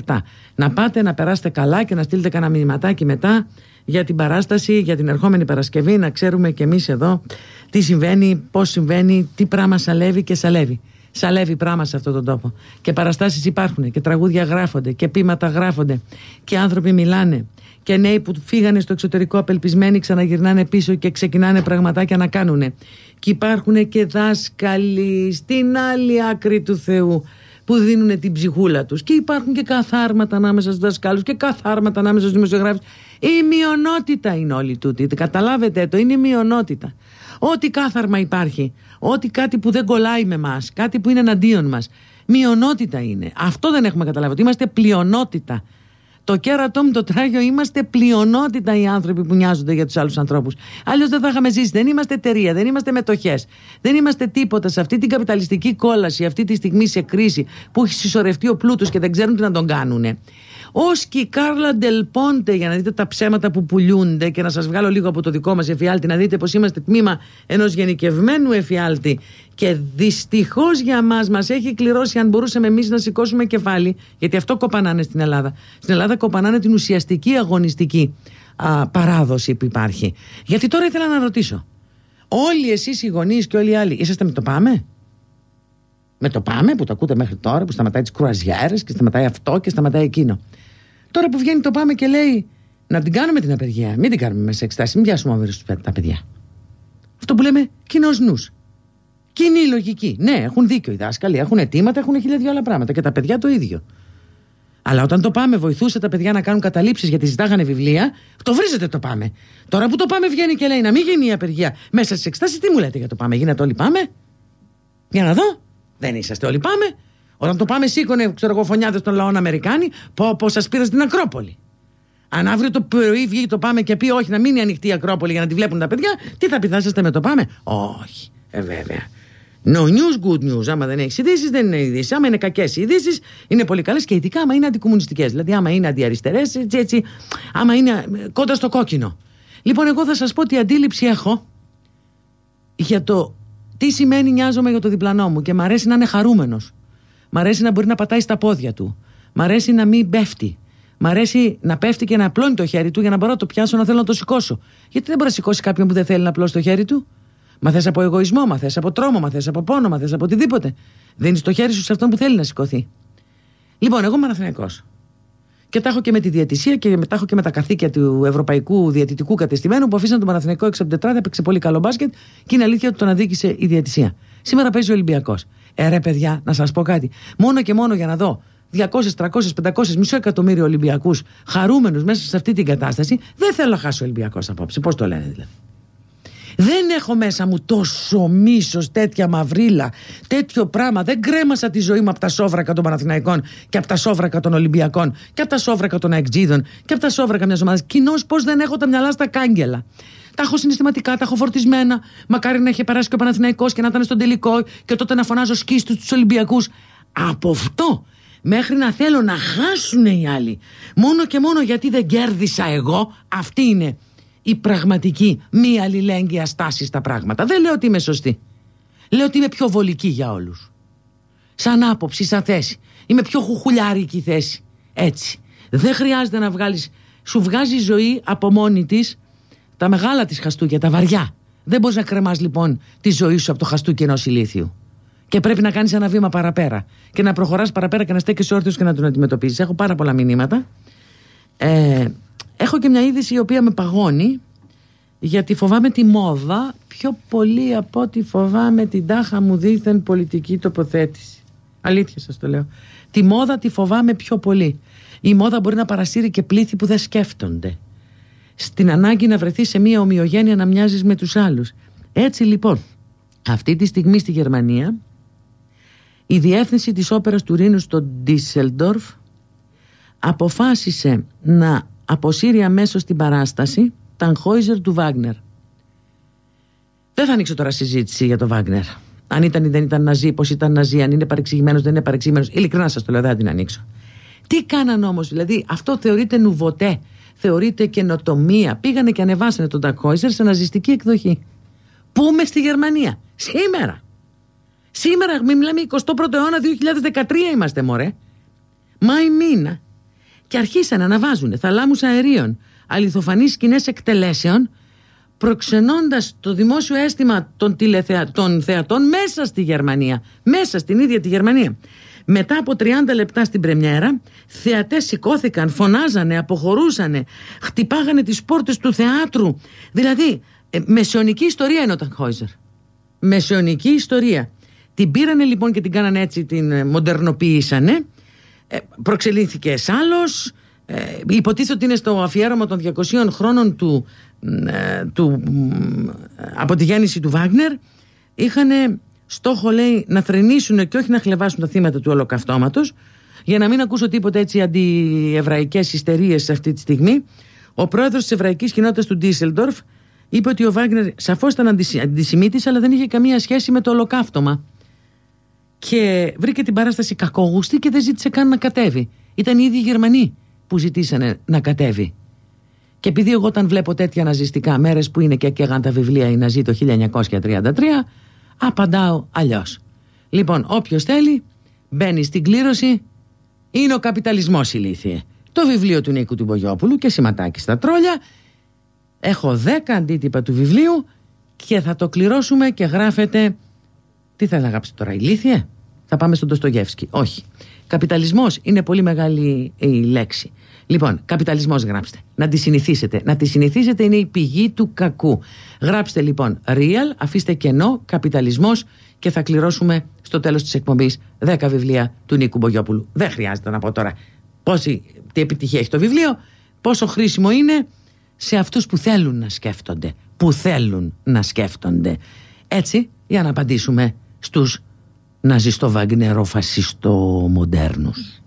2677. Να πάτε να περάσετε καλά και να στείλετε κανένα μηνυματάκι μετά για την παράσταση, για την ερχόμενη Παρασκευή, να ξέρουμε και εμείς εδώ τι συμβαίνει, πώς συμβαίνει, τι πράγμα σαλεύει και σαλεύει. Σαλεύει πράγμα σε αυτόν τον τόπο. Και παραστάσεις υπάρχουν και τραγούδια γράφονται και πείματα γράφονται και άνθρωποι μιλάνε και νέοι που φύγανε στο εξωτερικό απελπισμένοι ξαναγυρνάνε πίσω και ξεκινάνε πραγματάκια να κάνουν. Και υπάρχουν και δάσκαλοι στην άλλη άκρη του Θεού που δίνουν την ψυχούλα τους. Και υπάρχουν και καθάρματα ανάμεσα στους δασκάλους και καθάρματα ανάμεσα στους δημοσιογράφους. Η μειονότητα είναι όλοι τούτοι καταλάβετε το είναι η μειονότητα. Ό,τι κάθαρμα υπάρχει ό,τι κάτι που δεν κολλάει με μας κάτι που είναι εναντίον μας μειονότητα είναι. Αυτό δεν έχουμε καταλάβει ότι είμαστε πλειονότητα το κέρατό μου το τράγιο είμαστε πλειονότητα οι άνθρωποι που νοιάζονται για τους άλλους ανθρώπους. Αλλιώς δεν θα είχαμε ζήσει. Δεν είμαστε εταιρεία, δεν είμαστε μετοχές. Δεν είμαστε τίποτα σε αυτή την καπιταλιστική κόλαση, αυτή τη στιγμή σε κρίση που έχει συσσωρευτεί ο πλούτος και δεν ξέρουν τι να τον κάνουν. Ω και η Κάρλα Ντελπόντε, για να δείτε τα ψέματα που πουλιούνται και να σας βγάλω λίγο από το δικό μας εφιάλτη, να δείτε πως είμαστε τμήμα ενός γενικευμένου εφιάλτη. Και δυστυχώς για μας μας έχει κληρώσει, αν μπορούσαμε εμείς να σηκώσουμε κεφάλι, γιατί αυτό κοπανάνε στην Ελλάδα. Στην Ελλάδα κοπανάνε την ουσιαστική αγωνιστική α, παράδοση που υπάρχει. Γιατί τώρα ήθελα να ρωτήσω. Όλοι εσείς οι γονείς και όλοι οι άλλοι, είσαστε με το πάμε; Με το πάμε που το ακούτε μέχρι τώρα, που σταματάει τις κρουαζιέρες και σταματάει αυτό και σταματάει εκείνο. Τώρα που βγαίνει το πάμε και λέει να την κάνουμε την απεργία, μην την κάνουμε μέσα σε εξτάσει, μην πιάσουμε όμοιρου τα παιδιά. Αυτό που λέμε κοινός νους. Κοινή λογική. Ναι, έχουν δίκιο οι δάσκαλοι, έχουν αιτήματα, έχουν χίλια δυο άλλα πράγματα και τα παιδιά το ίδιο. Αλλά όταν το πάμε βοηθούσε τα παιδιά να κάνουν καταλήψεις γιατί ζητάγανε βιβλία, το βρίζετε το πάμε. Τώρα που το πάμε βγαίνει και λέει να μην γίνει η απεργία μέσα στις εξτάσει, τι μου λέτε για το πάμε, γίνεται όλοι πάμε. Για να δω. Δεν είσαστε όλοι πάμε. Όταν το πάμε σήκωνε, ξέρω εγώ, φωνιάδες των λαών Αμερικάνοι, πω, πω σας πήρα στην Ακρόπολη. Αν αύριο το πρωί βγει το πάμε και πει όχι να μείνει ανοιχτή η Ακρόπολη για να τη βλέπουν τα παιδιά, τι θα πει, θα με το πάμε; Όχι, ε, βέβαια. No news, good news. Άμα δεν έχεις ειδήσεις, δεν είναι ειδήσεις. Άμα είναι κακές ειδήσεις, είναι πολύ καλές και ειδικά άμα είναι αντικομουνιστικές. Δηλαδή, άμα είναι αντιαριστερές, έτσι, έτσι, άμα είναι ε, κοντά στο κόκκινο. Λοιπόν, εγώ θα σας πω τι αντίληψη έχω για το τι σημαίνει νοιάζομαι για το διπλανό μου και μ' αρέσει να είναι χαρούμενος. Μ' αρέσει να μπορεί να πατάει στα πόδια του. Μ' αρέσει να μην πέφτει. Μ' αρέσει να πέφτει και να απλώνει το χέρι του για να μπορώ να το πιάσω να θέλω να το σηκώσω. Γιατί δεν μπορεί να σηκώσει κάποιον που δεν θέλει να απλώσει το χέρι του; Μα θες από εγωισμό, μα θες από τρόμο, μα θες από πόνο, μα θες από οτιδήποτε. Δίνεις το χέρι σου σε αυτόν που θέλει να σηκωθεί. Λοιπόν, εγώ είμαι Αναθηναϊκό. Και τα έχω και με τη διατησία και τα έχω και με τα καθήκια του Ευρωπαϊκού Διατητικού Κατεστημένου που αφήσαν τον Παναθηναϊκό έξω από την τετράδα, έπαιξε πολύ καλό μπάσκετ και είναι αλήθεια ότι τον αδίκησε η διατησία. Σήμερα παίζει ο Ολυμπιακός. Ε, ρε παιδιά, να σας πω κάτι. Μόνο και μόνο για να δω 200, 300, 500, μισό εκατομμύριο Ολυμπιακούς χαρούμενους μέσα σε αυτή την κατάσταση, δεν θέλω να χάσω Ολυμπιακός απόψε. Πώς το λένε δηλαδή. Δεν έχω μέσα μου τόσο μίσος, τέτοια μαυρίλα, τέτοιο πράγμα. Δεν κρέμασα τη ζωή μου από τα σόβρακα των Παναθηναϊκών και από τα σόβρακα των Ολυμπιακών και από τα σόβρακα των Αεκτζίδων και από τα σόβρακα μιας ομάδας. Κοινώ πώς δεν έχω τα μυαλά στα κάγκελα. Τα έχω συναισθηματικά, τα έχω φορτισμένα. Μακάρι να είχε περάσει και ο Παναθηναϊκός και να ήταν στον τελικό και τότε να φωνάζω σκίστους τους Ολυμπιακούς. Από αυτό μέχρι να θέλω να χάσουν οι άλλοι. Μόνο και μόνο γιατί δεν κέρδισα εγώ, αυτή είναι η πραγματική μη αλληλέγγυα στάση στα πράγματα. Δεν λέω ότι είμαι σωστή. Λέω ότι είμαι πιο βολική για όλους. Σαν άποψη, σαν θέση. Είμαι πιο χουχουλιάρικη θέση. Έτσι. Δεν χρειάζεται να βγάλει. Σου βγάζει ζωή από μόνη της τα μεγάλα της χαστούκια, τα βαριά. Δεν μπορείς να κρεμάς λοιπόν τη ζωή σου από το χαστούκι ενός ηλίθιου. Και πρέπει να κάνεις ένα βήμα παραπέρα. Και να προχωράς παραπέρα και να στέκει όρθιος και να τον αντιμετωπίσει. Έχω πάρα πολλά μηνύματα. Ε, έχω και μια είδηση η οποία με παγώνει γιατί φοβάμαι τη μόδα πιο πολύ από ότι φοβάμαι την τάχα μου δίθεν πολιτική τοποθέτηση. Αλήθεια σας το λέω. Τη μόδα τη φοβάμαι πιο πολύ. Η μόδα μπορεί να παρασύρει και πλήθη που δεν σκέφτονται. Στην ανάγκη να βρεθείς σε μια ομοιογένεια να μοιάζεις με τους άλλους. Έτσι λοιπόν, αυτή τη στιγμή στη Γερμανία η διεύθυνση της όπερας του Ρήνου στο Ντίσελντορφ αποφάσισε να αποσύρει αμέσως την παράσταση Τανχόιζερ του Βάγνερ. Δεν θα ανοίξω τώρα συζήτηση για το Βάγνερ. Αν ήταν ή δεν ήταν ναζί, πώς ήταν ναζί, αν είναι παρεξηγημένος, δεν είναι παρεξηγημένος. Ειλικρινά σας το λέω, δεν θα την ανοίξω. Τι κάναν όμως, δηλαδή, αυτό θεωρείται νουβοτέ, θεωρείται καινοτομία. Πήγανε και ανεβάσανε τον Τανχόιζερ σε ναζιστική εκδοχή. Πού με στη Γερμανία, σήμερα. Σήμερα, μην μιλάμε 21ο αιώνα, 2013 είμαστε, μωρέ. Μάη μήνα. Και αρχίσαν να αναβάζουν θαλάμους αερίων, αληθοφανείς σκηνές εκτελέσεων, προξενώντας το δημόσιο αίσθημα των, τηλεθεα... των θεατών μέσα στη Γερμανία. Μέσα στην ίδια τη Γερμανία. Μετά από 30 λεπτά στην πρεμιέρα, θεατές σηκώθηκαν, φωνάζανε, αποχωρούσανε, χτυπάγανε τις πόρτες του θεάτρου. Δηλαδή, ε, μεσαιωνική ιστορία είναι ο Τανχόιζερ. Μεσαιωνική ιστορία. Την πήρανε λοιπόν και την κάνανε έτσι, την ε, μοντερνοποίησανε. Ε, προξελήθηκε άλλος. Ε, υποτίθεται ότι είναι στο αφιέρωμα των 200 χρόνων του, ε, του, από τη γέννηση του Βάγνερ. Είχαν στόχο λέει να θρενήσουν και όχι να χλεβάσουν τα θύματα του ολοκαυτώματος για να μην ακούσω τίποτα έτσι αντιεβραϊκές ιστερίες αυτή τη στιγμή ο πρόεδρος της εβραϊκής κοινότητας του Ντίσελντορφ είπε ότι ο Βάγνερ σαφώς ήταν αντισημίτης αλλά δεν είχε καμία σχέση με το ολοκαύτωμα και βρήκε την παράσταση κακόγουστη και δεν ζήτησε καν να κατέβει. Ήταν οι ίδιοι οι Γερμανοί που ζητήσανε να κατέβει. Και επειδή εγώ όταν βλέπω τέτοια ναζιστικά μέρες που είναι και έκαιγαν τα βιβλία η Ναζί το 1933, απαντάω αλλιώς. Λοιπόν, όποιος θέλει μπαίνει στην κλήρωση, είναι ο καπιταλισμός ηλίθιε. Το βιβλίο του Νίκου του Μπογιόπουλου και σηματάκι στα τρόλια. Έχω 10 αντίτυπα του βιβλίου και θα το κληρώσουμε και γράφεται τι θα γράψει τώρα, ηλίθιε; Θα πάμε στον Τοστογεύσκη. Όχι. Καπιταλισμός είναι πολύ μεγάλη η λέξη. Λοιπόν, καπιταλισμός γράψτε. Να τη συνηθίσετε. Να τη συνηθίσετε είναι η πηγή του κακού. Γράψτε λοιπόν real, αφήστε κενό, καπιταλισμός και θα κληρώσουμε στο τέλος της εκπομπής 10 βιβλία του Νίκου Μπογιόπουλου. Δεν χρειάζεται να πω τώρα πόση, τι επιτυχία έχει το βιβλίο, πόσο χρήσιμο είναι σε αυτούς που θέλουν να σκέφτονται. Που θέλουν να σκέφτονται. Έτσι, για να απαντήσουμε στους ναζιστο φασιστο μοντέρνους.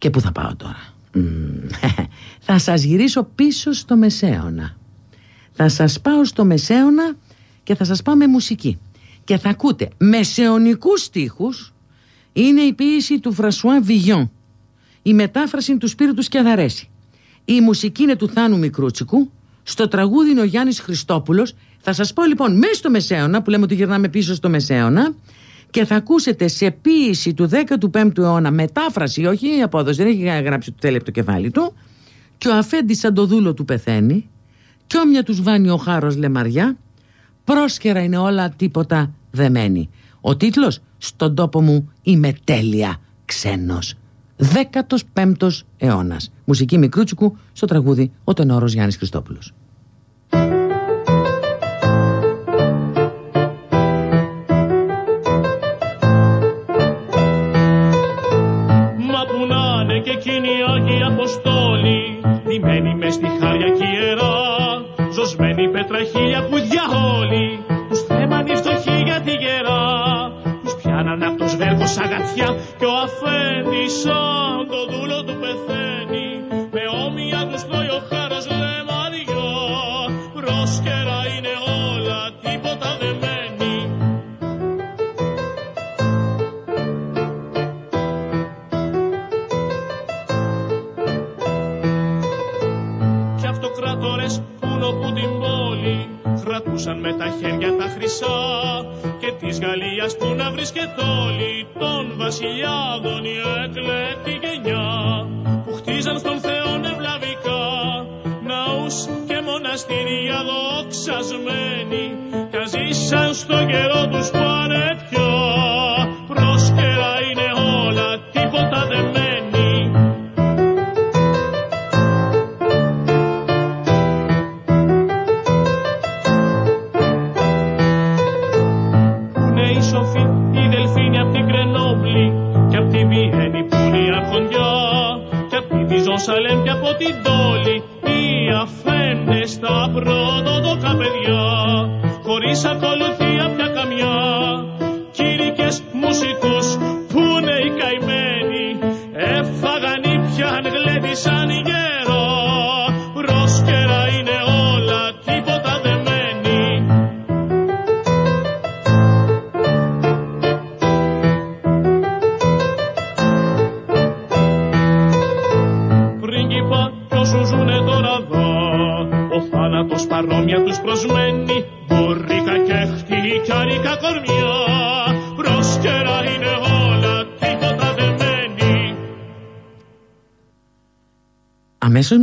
Και πού θα πάω τώρα; θα σας γυρίσω πίσω στο Μεσαίωνα. Θα σας πάω στο Μεσαίωνα και θα σας πάω με μουσική. Και θα ακούτε μεσαιωνικούς στίχους είναι η ποίηση του Φρασουά Βιγιόν. Η μετάφραση του Σπύρου του Σκιαδαρέση. Η μουσική είναι του Θάνου Μικρούτσικου. Στο τραγούδι είναι ο Γιάννης Χριστόπουλος θα σας πω λοιπόν μέσα στο Μεσαίωνα που λέμε ότι γυρνάμε πίσω στο Μεσαίωνα και θα ακούσετε σε ποίηση του 15ου αιώνα μετάφραση, όχι η απόδοση, δεν έχει γράψει το θέλει από το κεφάλι του και ο αφέντης σαν το δούλο του πεθαίνει και όμοια τους βάνει ο χάρος λεμαριά πρόσχερα είναι όλα τίποτα δεμένη. Ο τίτλος «Στον τόπο μου είμαι τέλεια ξένος». 15ος αιώνας. Μουσική Μικρούτσικου στο τραγούδι «Ο τενόρος Γιάννης Χριστόπουλος». χίλια πουδιά όλοι τους θέμαν οι φτωχοί για τη γερά τους πιάνανε απ' το σβέρκο σαγατιά και ο αφέντης σαν το δούλο του πεθαίνει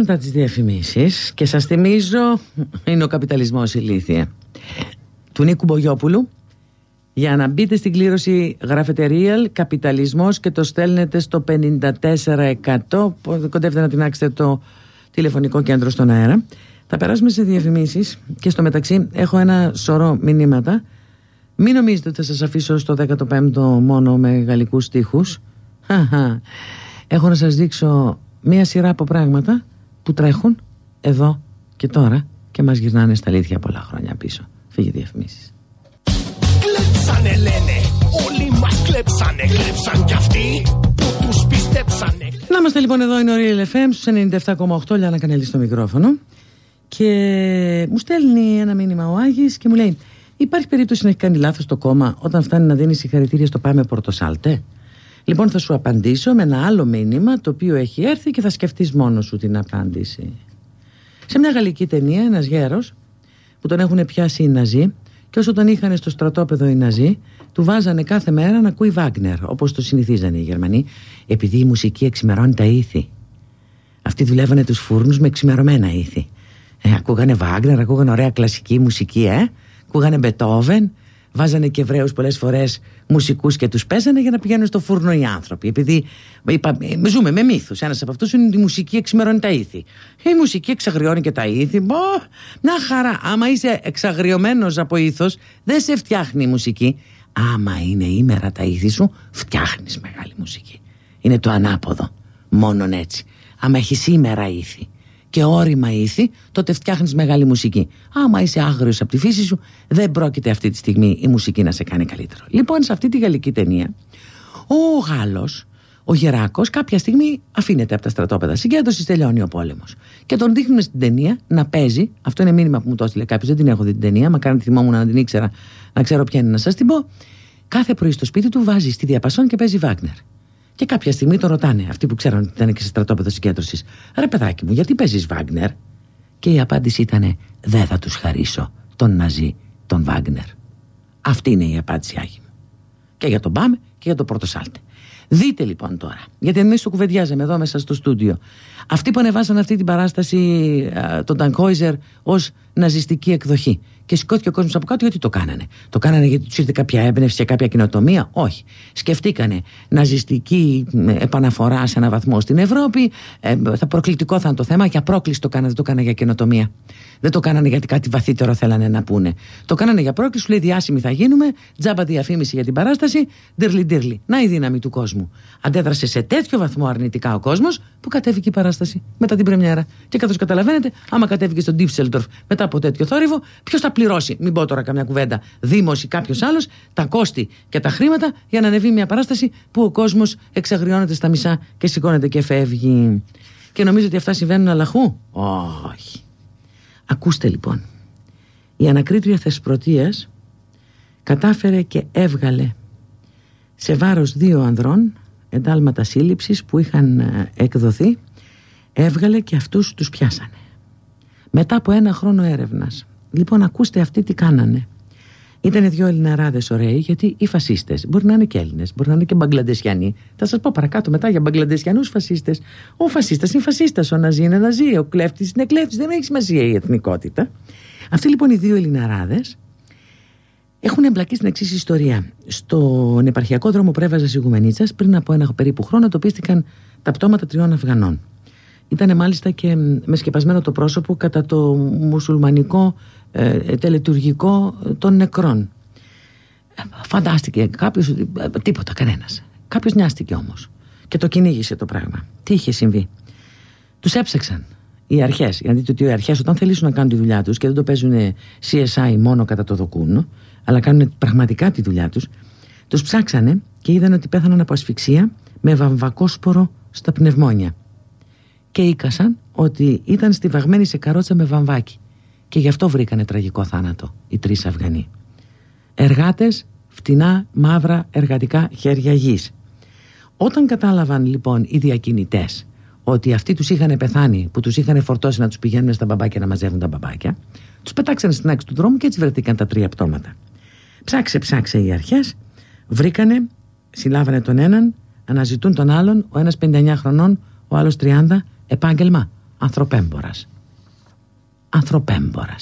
μετά τις διαφημίσεις και σας θυμίζω είναι ο καπιταλισμός ηλίθεια του Νίκου Μπογιόπουλου. Για να μπείτε στην κλήρωση γράφετε real καπιταλισμός και το στέλνετε στο 54% κοντεύετε να τεινάξετε το τηλεφωνικό κέντρο στον αέρα. Θα περάσουμε σε διαφημίσεις και στο μεταξύ έχω ένα σωρό μηνύματα. Μην νομίζετε ότι θα σας αφήσω στο 15ο μόνο με γαλλικούς στίχους. Χαχα. έχω να σας δείξω μία σειρά από πράγματα που τρέχουν εδώ και τώρα και μας γυρνάνε στα αλήθεια πολλά χρόνια πίσω. Φύγε διαφημίσεις. Κλέψανε λένε, όλοι μας κλέψανε. Κλέψαν κι αυτοί που τους πιστέψανε. Να είμαστε λοιπόν εδώ, είναι ο Real FM στους 97,8 Λιάννα Κανέλη στο μικρόφωνο. Και μου στέλνει ένα μήνυμα ο Άγης και μου λέει υπάρχει περίπτωση να έχει κάνει λάθος το κόμμα όταν φτάνει να δίνει συγχαρητήρια στο Πάμε Πορτοσάλτε; Λοιπόν θα σου απαντήσω με ένα άλλο μήνυμα το οποίο έχει έρθει και θα σκεφτείς μόνος σου την απάντηση Σε μια γαλλική ταινία ένας γέρος που τον έχουν πιάσει οι Ναζί και όσο τον είχαν στο στρατόπεδο οι Ναζί του βάζανε κάθε μέρα να ακούει Βάγκνερ όπως το συνηθίζανε οι Γερμανοί επειδή η μουσική εξημερώνει τα ήθη αυτοί δουλεύανε τους φούρνους με εξημερωμένα ήθη. Ε, ακούγανε Βάγκνερ, ακούγανε ωραία κλασική μουσική, ε. Ακούγανε Μπετόβεν, βάζανε και Εβραίους πολλές φορές μουσικούς και τους παίζανε για να πηγαίνουν στο φούρνο οι άνθρωποι. Επειδή είπα, ε, ζούμε με μύθους. Ένας από αυτούς είναι η μουσική εξημερώνει τα ήθη. Η μουσική εξαγριώνει και τα ήθη. Μπο, μια χαρά. Άμα είσαι εξαγριωμένος από ήθος, δεν σε φτιάχνει η μουσική. Άμα είναι ήμερα τα ήθη σου, φτιάχνεις μεγάλη μουσική. Είναι το ανάποδο. Μόνον έτσι. Άμα έχεις σήμερα ήθη και όρημα ήθη, τότε φτιάχνεις μεγάλη μουσική. Άμα είσαι άγριος από τη φύση σου, δεν πρόκειται αυτή τη στιγμή η μουσική να σε κάνει καλύτερο. Λοιπόν, σε αυτή τη γαλλική ταινία, ο Γάλλος, ο Γεράκος, κάποια στιγμή αφήνεται από τα στρατόπεδα συγκέντρωσης, τελειώνει ο πόλεμος. Και τον δείχνουν στην ταινία να παίζει. Αυτό είναι μήνυμα που μου το έστειλε κάποιος, δεν την έχω δει την ταινία. Μα κάνει θυμόμουν να την ήξερα, να ξέρω ποια είναι να σας την πω. Κάθε πρωί στο σπίτι του βάζει στη διαπασόν και παίζει Βάγνερ. Και κάποια στιγμή το ρωτάνε αυτοί που ξέραν ότι ήταν και σε στρατόπεδο συγκέντρωσης. Ρε παιδάκι μου, γιατί παίζεις Βάγνερ; Και η απάντηση ήταν: Δεν θα τους χαρίσω τον Ναζί, τον Βάγνερ. Αυτή είναι η απάντηση Άγη μου. Και για τον Πάμε και για τον Πορτοσάλτε. Δείτε λοιπόν τώρα, γιατί εμείς το κουβεντιάζαμε εδώ μέσα στο στούντιο. Αυτοί που ανεβάσαν αυτή την παράσταση, α, τον Τανκόιζερ, ως ναζιστική εκδοχή. Και σηκώθηκε ο κόσμος από κάτω γιατί το κάνανε. Το κάνανε γιατί τους ήρθε κάποια έμπνευση και κάποια κοινοτομία; Όχι. Σκεφτήκανε ναζιστική ε, επαναφορά σε έναν βαθμό στην Ευρώπη. Ε, θα προκλητικό θα είναι το θέμα. Για πρόκληση το κάνανε, δεν το κάνανε για καινοτομία. Δεν το κάνανε γιατί κάτι βαθύτερο θέλανε να πούνε. Το κάνανε για πρόκληση, σου λέει διάσημοι θα γίνουμε, τζάμπα διαφήμιση για την παράσταση, ντυρλι ντυρλι. Να η δύναμη του κόσμου. Αντέδρασε σε τέτοιο βαθμό αρνητικά ο κόσμος που κατέβηκε η παράσταση μετά την Πρεμιέρα. Και καθώς καταλαβαίνετε, άμα κατέβηκε στον Ντίψελντορφ μετά από τέτοιο θόρυβο, ποιος θα πληρώσει, μην πω τώρα καμιά κουβέντα, Δήμος ή κάποιος άλλος, τα κόστη και τα χρήματα για να ανεβεί μια παράσταση που ο κόσμος εξαγριώνεται στα μισά και σηκώνεται και φεύγει. Και νομίζω ότι αυτά συμβαίνουν αλαχού. Όχι. Ακούστε λοιπόν. Η ανακρίτρια Θεσπρωτείας κατάφερε και έβγαλε σε βάρος δύο ανδρών εντάλματα σύλληψης που είχαν ε, εκδοθεί έβγαλε και αυτούς τους πιάσανε μετά από ένα χρόνο έρευνας λοιπόν ακούστε αυτοί τι κάνανε ήταν δύο Ελληναράδες ωραίοι, γιατί οι φασίστες μπορεί να είναι και Έλληνες, μπορεί να είναι και Μπαγκλαντεσιανοί. Θα σας πω παρακάτω μετά για Μπαγκλαντεσιανούς φασίστες. Ο φασίστας είναι φασίστας, ο Ναζί είναι Ναζί, ο κλέφτης είναι κλέφτης, δεν έχει σημασία η εθνικότητα. Αυτοί λοιπόν οι δύο Ελληναράδες έχουν εμπλακεί στην εξής ιστορία. Στον επαρχιακό δρόμο που έβαζε Σιγουμενίτσα, πριν από ένα περίπου χρόνο, τοπίστηκαν τα πτώματα τριών Αφγανών. Ήταν μάλιστα και με σκεπασμένο το πρόσωπο κατά το μουσουλμανικό ε, τελετουργικό των νεκρών. Ε, φαντάστηκε κάποιος ε, τίποτα, κανένας. Κάποιος νοιάστηκε όμως και το κυνήγησε το πράγμα. Τι είχε συμβεί; Τους έψαξαν οι αρχές. Γιατί το ότι οι αρχές όταν θελήσουν να κάνουν τη δουλειά τους και δεν το παίζουν CSI μόνο κατά το δοκούν, αλλά κάνουν πραγματικά τη δουλειά τους, τους ψάξανε και είδαν ότι πέθαναν από ασφυξία με βαμβακόσπορο στα πνευμόνια. Και οίκασαν ότι ήταν στιβαγμένοι σε καρότσα με βαμβάκι. Και γι' αυτό βρήκανε τραγικό θάνατο οι τρεις Αφγανοί. Εργάτες, φτηνά, μαύρα, εργατικά χέρια γης. Όταν κατάλαβαν λοιπόν οι διακινητές ότι αυτοί τους είχαν πεθάνει, που τους είχαν φορτώσει να τους πηγαίνουν στα μπαμπάκια να μαζεύουν τα μπαμπάκια, τους πετάξανε στην άκρη του δρόμου και έτσι βρεθήκαν τα τρία πτώματα. Ψάξε, ψάξε οι αρχές, βρήκανε, συλλάβανε τον έναν, αναζητούν τον άλλον, ο ένας 59 χρονών, ο άλλος 30, επάγγελμα ανθρωπέμπορα. Ανθρωπέμπορα.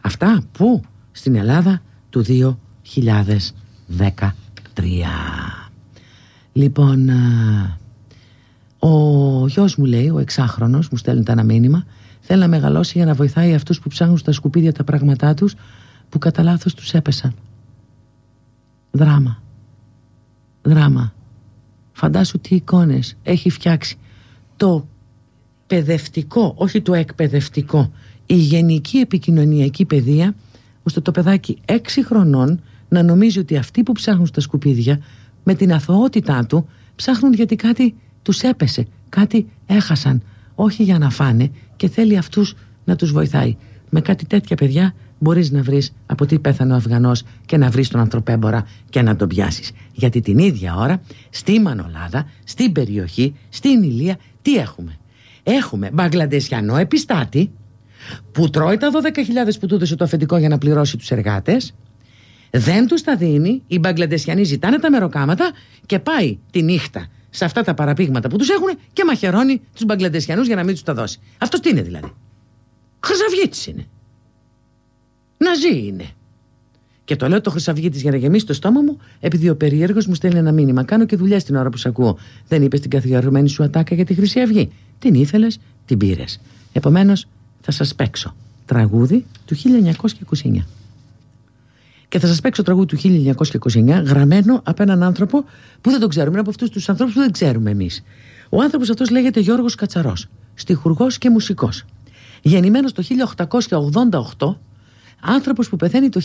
Αυτά που στην Ελλάδα του 2013. Λοιπόν, ο γιος μου λέει, ο εξάχρονος, μου στέλνει ένα μήνυμα, θέλει να μεγαλώσει για να βοηθάει αυτούς που ψάχνουν στα σκουπίδια τα πράγματά τους που κατά λάθος τους έπεσαν. Δράμα. Δράμα. Φαντάσου τι εικόνες έχει φτιάξει το παιδευτικό, όχι το εκπαιδευτικό, η γενική επικοινωνιακή παιδεία, ώστε το παιδάκι έξι χρονών να νομίζει ότι αυτοί που ψάχνουν στα σκουπίδια με την αθωότητά του ψάχνουν γιατί κάτι τους έπεσε, κάτι έχασαν, όχι για να φάνε και θέλει αυτούς να τους βοηθάει. Με κάτι τέτοια παιδιά μπορείς να βρεις από τι πέθανε ο Αφγανός και να βρεις τον ανθρωπέμπορα και να τον πιάσεις. Γιατί την ίδια ώρα στη Μανολάδα, στην περιοχή, στην Ηλία, τι έχουμε; Έχουμε Μπαγκλαντεσιανό επιστάτη που τρώει τα 12.000 που του έδωσε το αφεντικό για να πληρώσει τους εργάτες δεν τους τα δίνει, οι Μπαγκλαντεσιανοί ζητάνε τα μεροκάματα και πάει τη νύχτα σε αυτά τα παραπήγματα που τους έχουν και μαχαιρώνει τους Μπαγκλαντεσιανούς για να μην τους τα δώσει. Αυτός τι είναι δηλαδή; Χρυσαυγίτης είναι. Ναζί είναι. Και το λέω το χρυσαυγίτης για να γεμίσει το στόμα μου, επειδή ο περίεργο μου στέλνει ένα μήνυμα. Κάνω και δουλειά στην ώρα που σε ακούω. Δεν είπες την καθιερωμένη σου ατάκα για τη Χρυσή Αυγή. Την ήθελες, την πήρες. Επομένως, θα σας παίξω τραγούδι του 1929. Και θα σας παίξω τραγούδι του 1929, γραμμένο από έναν άνθρωπο που δεν τον ξέρουμε. Είναι από αυτούς τους ανθρώπους που δεν ξέρουμε εμείς. Ο άνθρωπος αυτός λέγεται Γιώργος Κατσαρός, στιχουργός και μουσικός. Γεννημένος το 1888, άνθρωπος που πεθαίνει το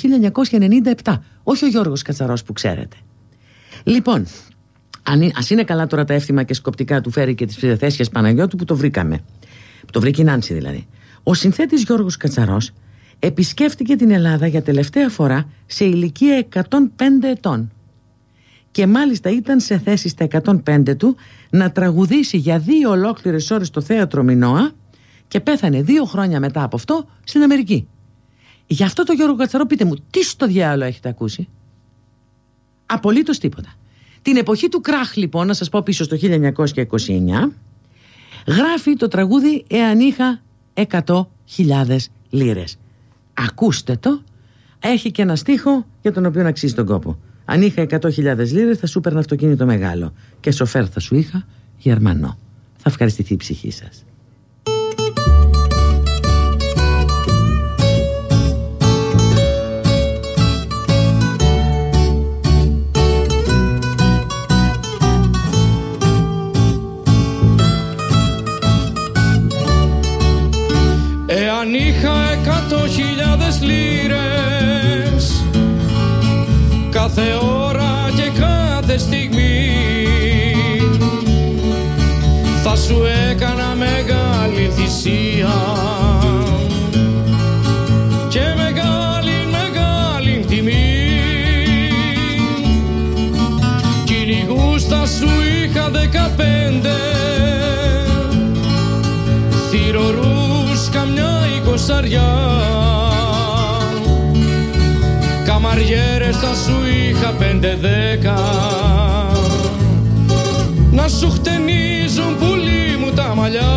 1997. Όχι ο Γιώργος Κατσαρός που ξέρετε. Λοιπόν, ας είναι καλά τώρα τα εύθυμα και σκοπτικά του φέρει και τι θέσια Παναγιώτου που το βρήκαμε. Που το βρήκε η Νάνση δηλαδή. Ο συνθέτης Γιώργος Κατσαρός επισκέφτηκε την Ελλάδα για τελευταία φορά σε ηλικία 105 ετών και μάλιστα ήταν σε θέση στα 105 του να τραγουδήσει για δύο ολόκληρες ώρες στο θέατρο Μινώα και πέθανε δύο χρόνια μετά από αυτό στην Αμερική. Γι' αυτό το Γιώργο Κατσαρό πείτε μου τι στο διάλογο έχετε ακούσει; Απολύτως τίποτα. Την εποχή του Κράχ λοιπόν, να σας πω πίσω στο 1929, γράφει το τραγούδι «Εάν είχα 100.000 λίρες». Ακούστε το. Έχει και ένα στίχο για τον οποίο αξίζει τον κόπο. Αν είχα 100.000 λίρες, θα σου έπαιρνα αυτοκίνητο μεγάλο. Και σοφέρ θα σου είχα Γερμανό. Θα ευχαριστηθεί η ψυχή σας. Σου έκανα μεγάλη θυσία. Και μεγάλη μεγάλη τιμή. Κυνηγούς θα σου είχα δεκαπέντε. Θυρωρούς καμιά εικοσαριά. Καμαριέρες θα σου είχα πέντε δέκα να σου χτενίζουν πουλί μου τα μαλλιά.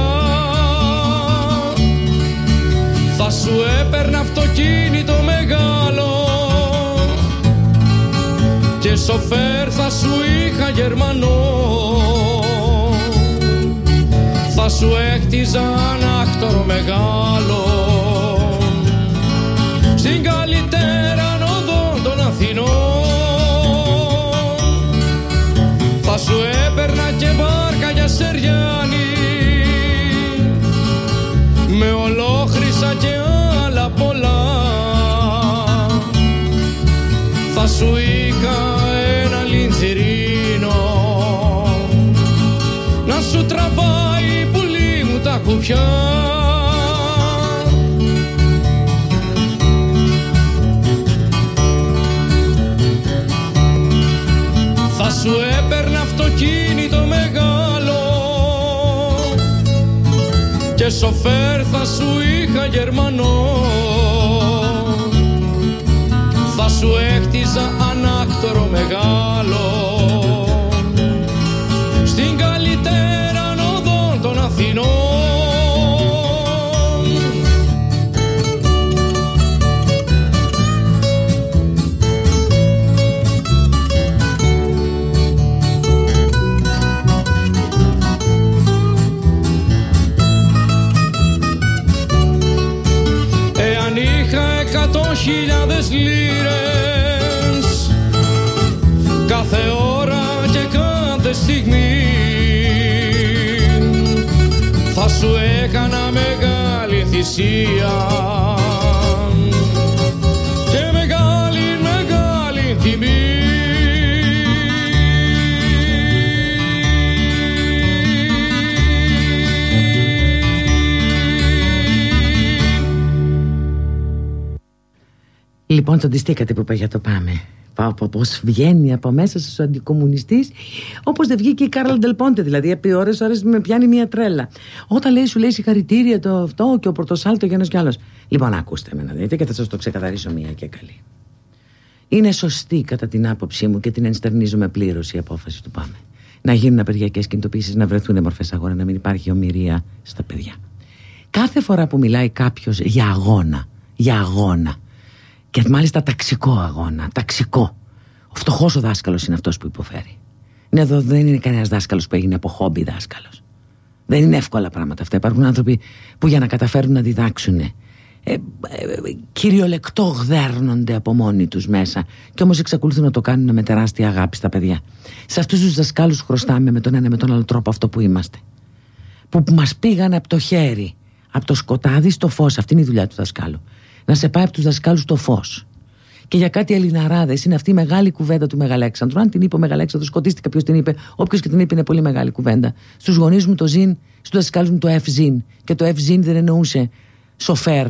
Θα σου έπαιρνα αυτοκίνητο μεγάλο. Σοφέρ θα σου είχα Γερμανό. Θα σου έχτιζα άκτορο μεγάλο. Στην καλύτερα οδό των Αθηνών. Θα σου έπαιρνα και βάρκα για Σεριάννη με ολόχρυσα και άλλα πολλά. Θα σου είχα ένα λιντσιρίνο να σου τραβάει πουλί μου τα κουπιά. Θα σου έπαιρνα αυτοκίνητο μεγάλο. Και σοφέρ θα σου είχα Γερμανό. Θα σου έχτιζα ανάκτορο μεγάλο μεγάλη θυσία και μεγάλη μεγάλη τιμή Λοιπόν, τσαντιστήκατε που πάει για το πάμε. Πάω από πώ βγαίνει από μέσα σας ο αντικομουνιστής, όπως δεν βγήκε η Κάρλ Ντελπόντε. Δηλαδή, επί ώρες ώρες με πιάνει μια τρέλα. Όταν λέει, σου λέει συγχαρητήρια το αυτό και ο πρωτοσάλτο και ένας κι άλλος. Λοιπόν, ακούστε με να δείτε και θα σας το ξεκαθαρίσω μία και καλή. Είναι σωστή κατά την άποψή μου και την ενστερνίζουμε πλήρως η απόφαση του Πάμε. Να γίνουν απεργιακές κινητοποιήσει, να βρεθούν μορφές αγώνα, να μην υπάρχει ομοιρία στα παιδιά. Κάθε φορά που μιλάει κάποιος για αγώνα, για αγώνα, και μάλιστα ταξικό αγώνα, ταξικό. Ο φτωχός ο δάσκαλος είναι αυτός που υποφέρει. Είναι εδώ, δεν είναι κανένας δάσκαλος που έγινε από χόμπι δάσκαλος. Δεν είναι εύκολα πράγματα αυτά. Υπάρχουν άνθρωποι που για να καταφέρουν να διδάξουν ε, ε, ε, κυριολεκτό γδέρνονται από μόνοι τους μέσα και όμως εξακολουθούν να το κάνουν με τεράστια αγάπη στα παιδιά. Σε αυτούς τους δασκάλους χρωστάμε με τον ένα με τον άλλο τρόπο αυτό που είμαστε. Που μας πήγαν από το χέρι, από το σκοτάδι στο φως. Αυτή είναι η δουλειά του δασκάλου. Να σε πάει από τους δασκάλους στο φως. Και για κάτι Ελληναράδες είναι αυτή η μεγάλη κουβέντα του Μεγαλέξανδρου. Αν την είπε ο Μεγαλέξανδρος, σκοτίστηκα ποιος την είπε. Όποιος και την είπε είναι πολύ μεγάλη κουβέντα. Στους γονείς μου το ζήν, στους δασκάλους μου το F-ζήν. Και το F-ζήν δεν εννοούσε σοφέρ,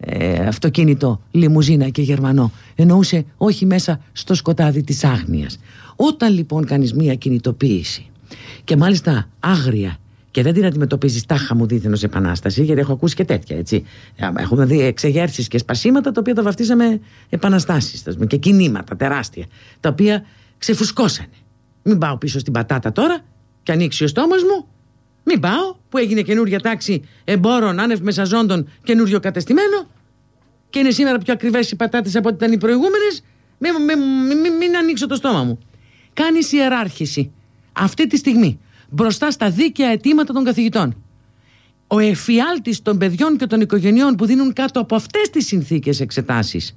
ε, αυτοκίνητο, λιμουζίνα και γερμανό. Εννοούσε όχι μέσα στο σκοτάδι της άγνοιας. Όταν λοιπόν κάνεις μία κινητοποίηση και μάλιστα άγρια και δεν την αντιμετωπίζεις τάχα μου δίθεν ως επανάσταση, γιατί έχω ακούσει και τέτοια έτσι. Έχουμε δει εξεγέρσεις και σπασίματα τα οποία τα βαφτίσαμε επαναστάσεις και κινήματα τεράστια, τα οποία ξεφουσκώσανε. Μην πάω πίσω στην πατάτα τώρα και ανοίξει ο στόμα μου. Μην πάω που έγινε καινούρια τάξη εμπόρων άνευ μεσαζόντων καινούριο κατεστημένο και είναι σήμερα πιο ακριβές οι πατάτες από ό,τι ήταν οι προηγούμενες. Μην, μην, μην, μην ανοίξω το στόμα μου. Κάνεις ιεράρχηση αυτή τη στιγμή μπροστά στα δίκαια αιτήματα των καθηγητών. Ο εφιάλτης των παιδιών και των οικογενειών που δίνουν κάτω από αυτές τις συνθήκες εξετάσεις.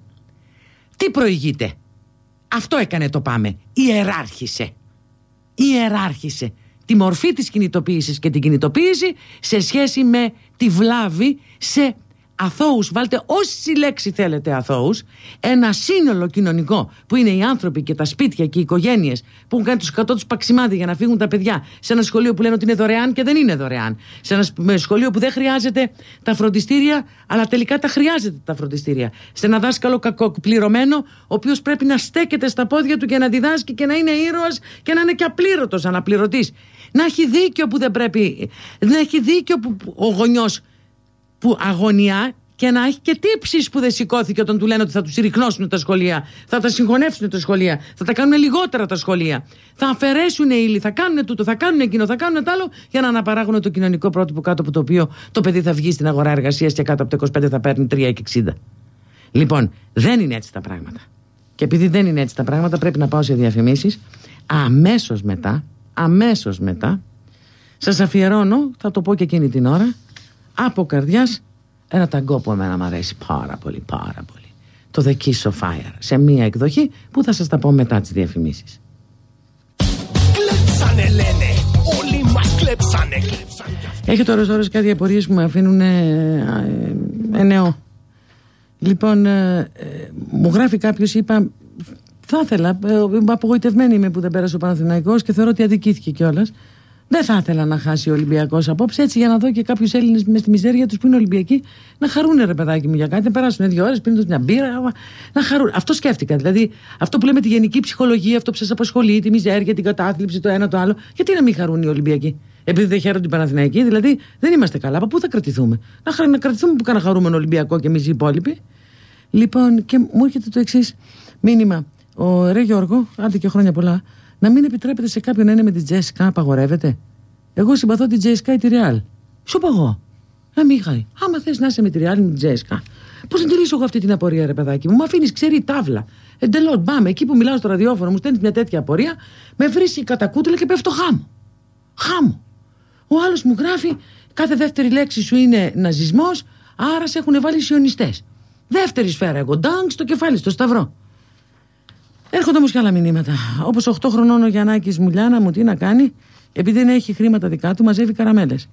Τι προηγείται; Αυτό έκανε το πάμε. Ιεράρχησε. Ιεράρχησε τη μορφή της κινητοποίησης και την κινητοποίηση σε σχέση με τη βλάβη σε αθώους, βάλτε όση λέξη θέλετε αθώους, ένα σύνολο κοινωνικό που είναι οι άνθρωποι και τα σπίτια και οι οικογένειες που έχουν κάνει τους κατώ τους παξιμάδι για να φύγουν τα παιδιά σε ένα σχολείο που λένε ότι είναι δωρεάν και δεν είναι δωρεάν. Σε ένα σχολείο που δεν χρειάζεται τα φροντιστήρια, αλλά τελικά τα χρειάζεται τα φροντιστήρια. Σε ένα δάσκαλο κακοπληρωμένο, ο οποίος πρέπει να στέκεται στα πόδια του και να διδάσκει και να είναι ήρωας και να είναι και απλήρωτος αναπληρωτής. Να έχει δίκιο που δεν πρέπει, να έχει δίκιο που ο γονιός που αγωνιά και να έχει και τύψεις που δεν σηκώθηκε όταν του λένε ότι θα τους συρρυκνώσουν τα σχολεία, θα τα συγχωνεύσουν τα σχολεία, θα τα κάνουν λιγότερα τα σχολεία, θα αφαιρέσουν ύλη, θα κάνουν τούτο, θα κάνουν εκείνο, θα κάνουν τ' άλλο για να αναπαράγουν το κοινωνικό πρότυπο κάτω από το οποίο το παιδί θα βγει στην αγορά εργασίας και κάτω από το 25 θα παίρνει 3 και 60. Λοιπόν, δεν είναι έτσι τα πράγματα. Και Και επειδή δεν είναι έτσι τα πράγματα, πρέπει να πάω σε διαφημίσεις. Αμέσως μετά, αμέσως μετά, σας αφιερώνω, θα το πω και εκείνη την ώρα, από καρδιάς ένα ταγκό που εμένα μου αρέσει πάρα πολύ, πάρα πολύ. Το The Kiss of Fire. Σε μία εκδοχή που θα σας τα πω μετά τις διαφημίσεις. Κλέψανε λένε, όλοι μας κλέψανε, κλέψανε κι αυτοί. Έχει τώρα ώρες κάτι απορίες που με αφήνουν ε, ε, ενεό. Λοιπόν, ε, ε, μου γράφει κάποιος, είπα, θα ήθελα, ε, είμαι απογοητευμένη είμαι που δεν πέρασε ο Παναθηναϊκός και θεωρώ ότι αδικήθηκε κιόλας. Δεν θα ήθελα να χάσει ο Ολυμπιακός απόψε έτσι για να δω και κάποιους Έλληνες μες στη μιζέρια τους που είναι Ολυμπιακοί να χαρούν ρε παιδάκι μου για κάτι, να περάσουν δύο ώρες πίνοντας μια μπύρα, να χαρούν. Αυτό σκέφτηκα. Δηλαδή, αυτό που λέμε τη γενική ψυχολογία, αυτό που σας απασχολεί, τη μιζέρια, την κατάθλιψη, το ένα το άλλο. Γιατί να μην χαρούν οι Ολυμπιακοί; Επειδή δεν χαίρονται την Παναθηναϊκή, δηλαδή δεν είμαστε καλά. Από πού θα κρατηθούμε; Να, χα- να κρατηθούμε που κανένα χαρούμενο Ολυμπιακό και εμείς οι υπόλοιποι. Λοιπόν, και μου έρχεται το εξής μήνυμα. Ο Ρε Γιώργο, άντε και χρόνια πολλά, να μην επιτρέπεται σε κάποιον να είναι με την Τζέσικα, απαγορεύεται. Εγώ συμπαθώ την Τζέσικα ή τη Ρεάλ. Σου πω εγώ. Να μην χάρη. Άμα θες να είσαι με τη Ρεάλ με την Τζέσικα. Πώς να τη λύσω εγώ αυτή την απορία, ρε παιδάκι μου; Μου αφήνεις ξέρει τάβλα. Εντελώς. Πάμε εκεί που μιλάω στο ραδιόφωνο, μου στέλνεις μια τέτοια απορία, με βρίσκει κατά κούτελα και πέφτω χάμω. Χάμω. Ο άλλος μου γράφει, κάθε δεύτερη λέξη σου είναι ναζισμός, άρα σε έχουν βάλει σιωνιστές. Δεύτερη σφαίρα, εγώ ντάγκ στο κεφάλι, στο σταυρό. Έρχονται όμως και άλλα μηνύματα. Όπως 8 χρονών ο Γιαννάκης μου Λιάνα μου τι να κάνει, επειδή δεν έχει χρήματα δικά του, μαζεύει καραμέλες.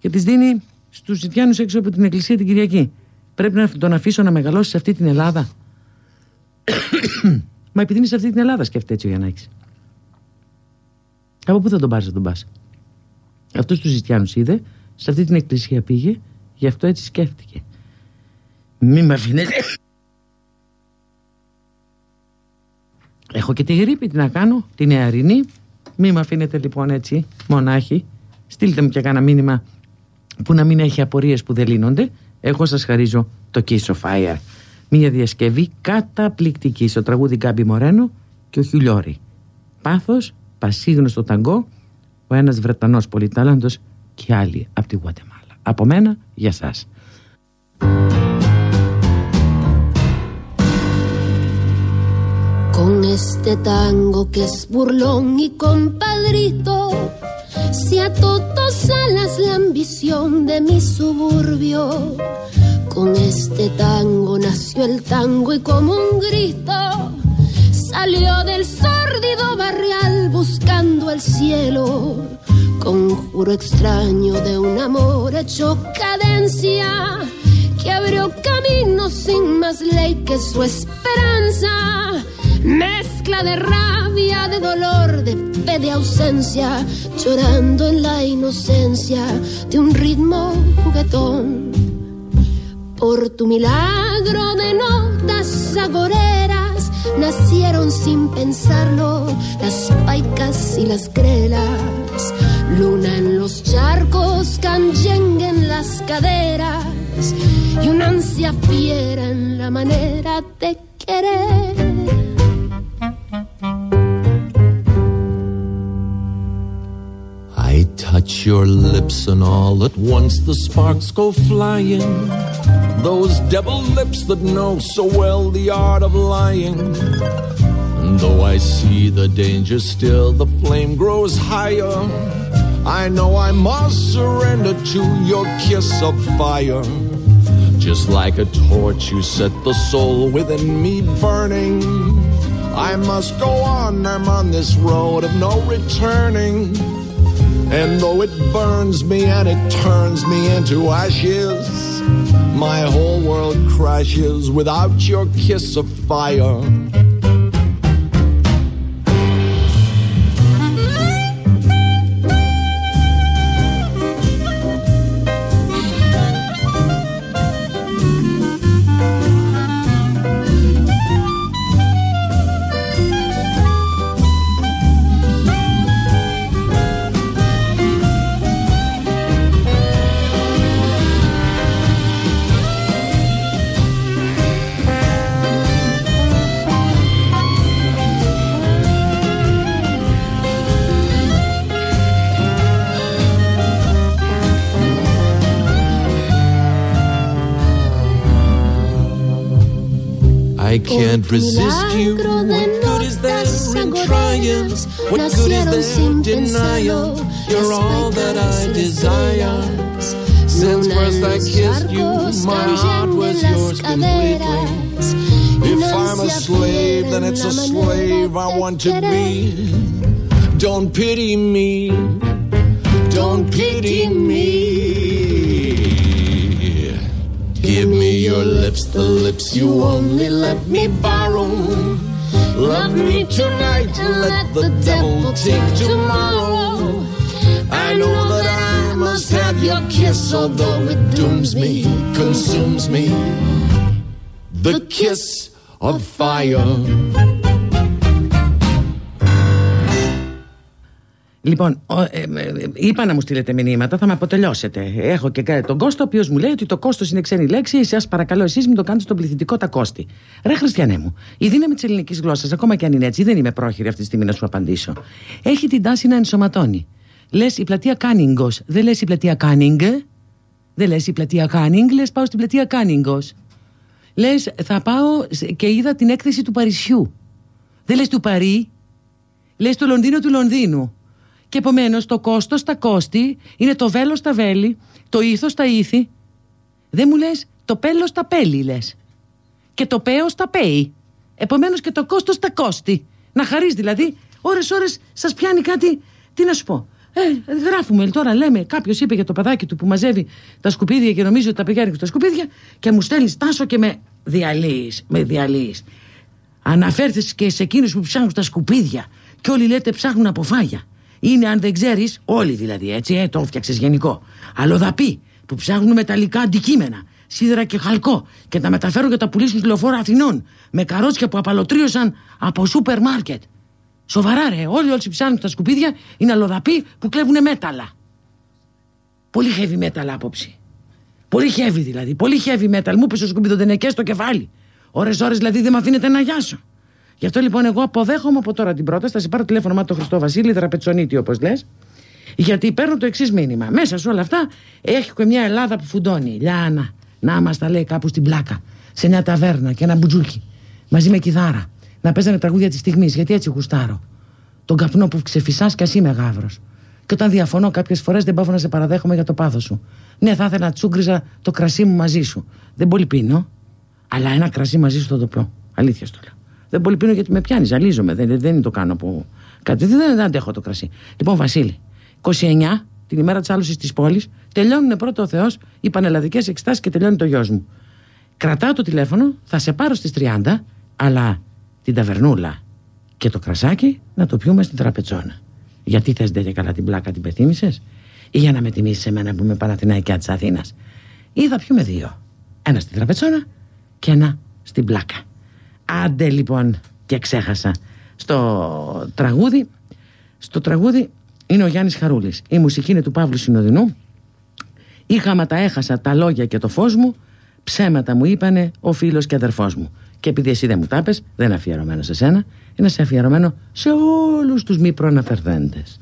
Και τις δίνει στους ζητιάνους έξω από την εκκλησία την Κυριακή. Πρέπει να τον αφήσω να μεγαλώσει σε αυτή την Ελλάδα. Μα επειδή είναι σε αυτή την Ελλάδα, σκέφτεται έτσι ο Γιαννάκης. Από πού θα τον πάρεις να τον πας; Αυτό τους ζητιάνους είδε, σε αυτή την εκκλησία πήγε, γι' αυτό έτσι σκέφτηκε. Μη με αφήνετε. Έχω και τη γρήπη, τι να κάνω, την νεαρινή. Μη με αφήνετε λοιπόν έτσι, μονάχη. Στείλτε μου και κάνα μήνυμα που να μην έχει απορίες που δεν λύνονται. Εγώ σας χαρίζω το Kiss of Fire. Μια διασκευή καταπληκτική στο τραγούδι Γκάμπι Μορένο και ο Χιουλιόρη. Πάθος, πασίγνωστο ταγκό, ο ένας Βρετανός πολυτάλαντος και άλλοι από τη Γουατεμάλα. Από μένα, για σας. Este tango que es burlón y compadrito, si a todos alas la ambición de mi suburbio. Con este tango nació el tango y como un grito salió del sórdido barrial buscando el cielo. Conjuro extraño de un amor hecho cadencia que abrió camino sin más ley que su esperanza. Mezcla de rabia, de dolor, de fe, de ausencia, llorando en la inocencia de un ritmo juguetón. Por tu milagro de notas agoreras nacieron sin pensarlo las paicas y las grelas. Luna en los charcos, canyengue en las caderas y una ansia fiera en la manera de querer. I touch your lips and all at once the sparks go flying. Those devil lips that know so well the art of lying. And though I see the danger still, the flame grows higher. I know I must surrender to your kiss of fire. Just like a torch, you set the soul within me burning. I must go on, I'm on this road of no returning. And though it burns me and it turns me into ashes, my whole world crashes without your kiss of fire. Can't resist you. What good is there in trying? What good is there denial? You're all that I desire. Since first I kissed you, my heart was yours completely. If I'm a slave, then it's a slave I want to be. Don't pity me. Don't pity me. The lips you only let me borrow. Love me tonight and let the devil take tomorrow. I know that I must have your kiss, although it dooms me, consumes me. The kiss of fire. Λοιπόν, ο, ε, ε, είπα να μου στείλετε μηνύματα, θα με αποτελειώσετε. Έχω και κα- τον Κώστα, ο οποίος μου λέει ότι το κόστος είναι ξένη λέξη. Σας παρακαλώ, εσείς μην το κάνετε στον πληθυντικό τα κόστη. Ρε Χριστιανέ μου, η δύναμη της ελληνικής γλώσσας, ακόμα και αν είναι έτσι, δεν είμαι πρόχειρη αυτή τη στιγμή να σου απαντήσω. Έχει την τάση να ενσωματώνει. Λες η πλατεία Κάνιγκος, δεν λες η πλατεία Κάνιγκ. Δεν λες η πλατεία Κάνιγκ, λες πάω στην πλατεία Κάνιγκος. Λες θα πάω σε- και είδα την έκθεση του Παρισιού. Δεν λες του Παρί, λες το Λονδίνο του Λονδίνου. Και επομένως το κόστος στα κόστη είναι το βέλος στα βέλη, το ήθος στα ήθη. Δεν μου λες το πέλος στα πέλη, λες. Και το παίο στα πέι. Επομένως και το κόστος στα κόστη. Να χαρείς δηλαδή, ώρε-ώρε σας πιάνει κάτι. Τι να σου πω. Ε, γράφουμε τώρα, λέμε, κάποιος είπε για το παιδάκι του που μαζεύει τα σκουπίδια και νομίζει ότι τα παιδιά ρίχνουν στα σκουπίδια και μου στέλνεις τάσο και με διαλύεις. Με διαλύεις. Αναφέρθηκες και σε εκείνους που ψάχνουν στα σκουπίδια και όλοι λέτε ψάχνουν από φάγια. Είναι αν δεν ξέρεις, όλοι δηλαδή έτσι, ε, το έφτιαξες γενικό. Αλλοδαποί που ψάχνουν μεταλλικά αντικείμενα, σίδερα και χαλκό και τα μεταφέρουν και τα πουλήσουν στη λεωφόρα Αθηνών με καρότσια που απαλωτρίωσαν από σούπερ μάρκετ. Σοβαρά ρε, όλοι όσοι ψάχνουν στα σκουπίδια είναι αλλοδαποί που κλέβουν μέταλλα. Πολύ heavy metal άποψη. Πολύ heavy δηλαδή. Πολύ heavy metal. Μου είπε στο σκουπίδι δεν στο κεφάλι. Ωρε-ώρε δηλαδή δεν με αφήνετε να γιάσω. Γι' αυτό λοιπόν εγώ αποδέχομαι από τώρα την πρόταση. Θα σε πάρω τηλέφωνο μάτι τον Χριστό Βασίλη, Δραπετσονίτη όπως λες. Γιατί παίρνω το εξής μήνυμα. Μέσα σε όλα αυτά έχει και μια Ελλάδα που φουντώνει. Λιάνα, να μας τα λέει κάπου στην πλάκα. Σε μια ταβέρνα και ένα μπουτζούκι. Μαζί με κιθάρα. Να παίζανε τραγούδια της στιγμής. Γιατί έτσι γουστάρω. Τον καπνό που ξεφυσάς κι ας είμαι γάβρο. Και όταν διαφωνώ κάποιες φορές δεν πάω να σε παραδέχομαι για το πάθος σου. Ναι, θα ήθελα να τσούγκριζα το κρασί μου μαζί σου. Δεν πολύ πίνω, αλλά ένα κρασί μαζί σου θα το πω. Αλήθεια στο λέω. Δεν πολύ πίνω γιατί με πιάνει, ζαλίζομαι. Δεν, δεν το κάνω από κάτι. Δεν, δεν αντέχω το κρασί. Λοιπόν, Βασίλη, 29 την ημέρα της άλωση της πόλης, τελειώνουν πρώτο ο Θεός οι πανελλαδικές εξετάσεις και τελειώνει το γιος μου. Κρατάω το τηλέφωνο, θα σε πάρω στις 30, αλλά την ταβερνούλα και το κρασάκι να το πιούμε στην τραπεζόνα. Γιατί θες δεν καλά την πλάκα την πεθύμησες, ή για να με τιμήσεις εμένα που είμαι Παναθηναϊκιά της Αθήνας. Ή θα πιούμε δύο. Ένα στην τραπεζόνα και ένα στην πλάκα. Άντε λοιπόν και ξέχασα. Στο τραγούδι, στο τραγούδι είναι ο Γιάννης Χαρούλης. Η μουσική είναι του Παύλου Συνοδεινού. Είχα τα έχασα τα λόγια και το φως μου. Ψέματα μου είπανε ο φίλος και αδερφός μου. Και επειδή εσύ δεν μου τα πες, δεν είναι αφιερωμένο σε σένα, είναι σε αφιερωμένο σε όλους τους μη προαναφερθέντες.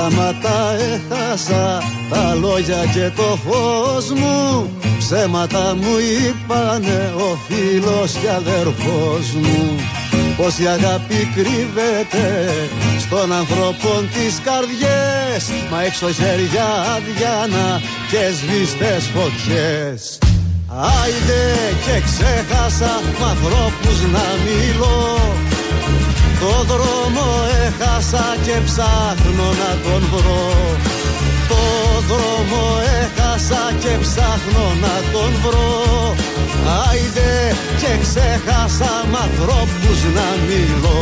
Είχα μα τα έχασα τα λόγια και το φως μου. Ψέματα μου είπανε ο φίλος και αδερφός μου. Πως η αγάπη κρύβεται στον ανθρώπων τις καρδιές. Μα έξω χέρια αδιάνα και σβήστες φωτιές. Άιντε και ξέχασα μ' ανθρώπους να μιλώ το δρόμο έχασα και ψάχνω να τον βρω. Το δρόμο έχασα και ψάχνω να τον βρω. Άιντε και ξέχασα μ' ανθρώπους να μιλώ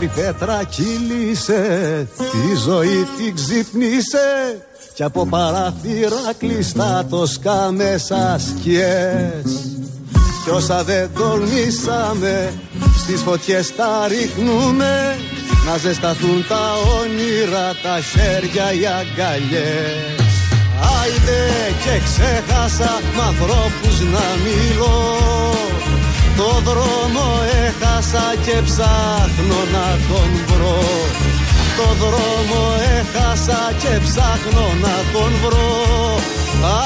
Μαύρη πέτρα κύλησε, τη ζωή την ξυπνήσε κι από παράθυρα κλειστά το σκάμε σαν σκιές. Κι όσα δεν τολμήσαμε στις φωτιές τα ρίχνουμε Να ζεσταθούν τα όνειρα, τα χέρια οι αγκαλιές. Άιντε και ξέχασα μ' ανθρώπους να μιλώ Το δρόμο έχασα και ψάχνω να τον βρω. Το δρόμο έχασα και ψάχνω να τον βρω.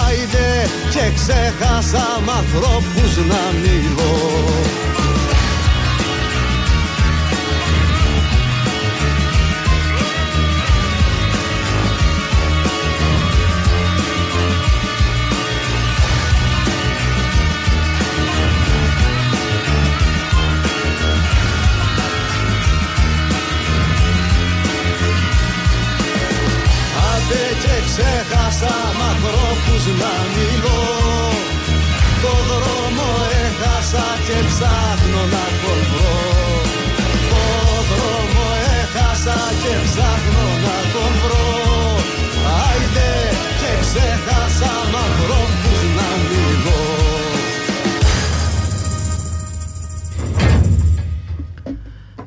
Άιντε και ξέχασα μ' ανθρώπους να μιλώ Ξέχασα μ' ανθρώπους να μιλώ. Το δρόμο έχασα και ψάχνω να τον βρω Το δρόμο έχασα και ψάχνω να τον βρω. Άιντε και ξέχασα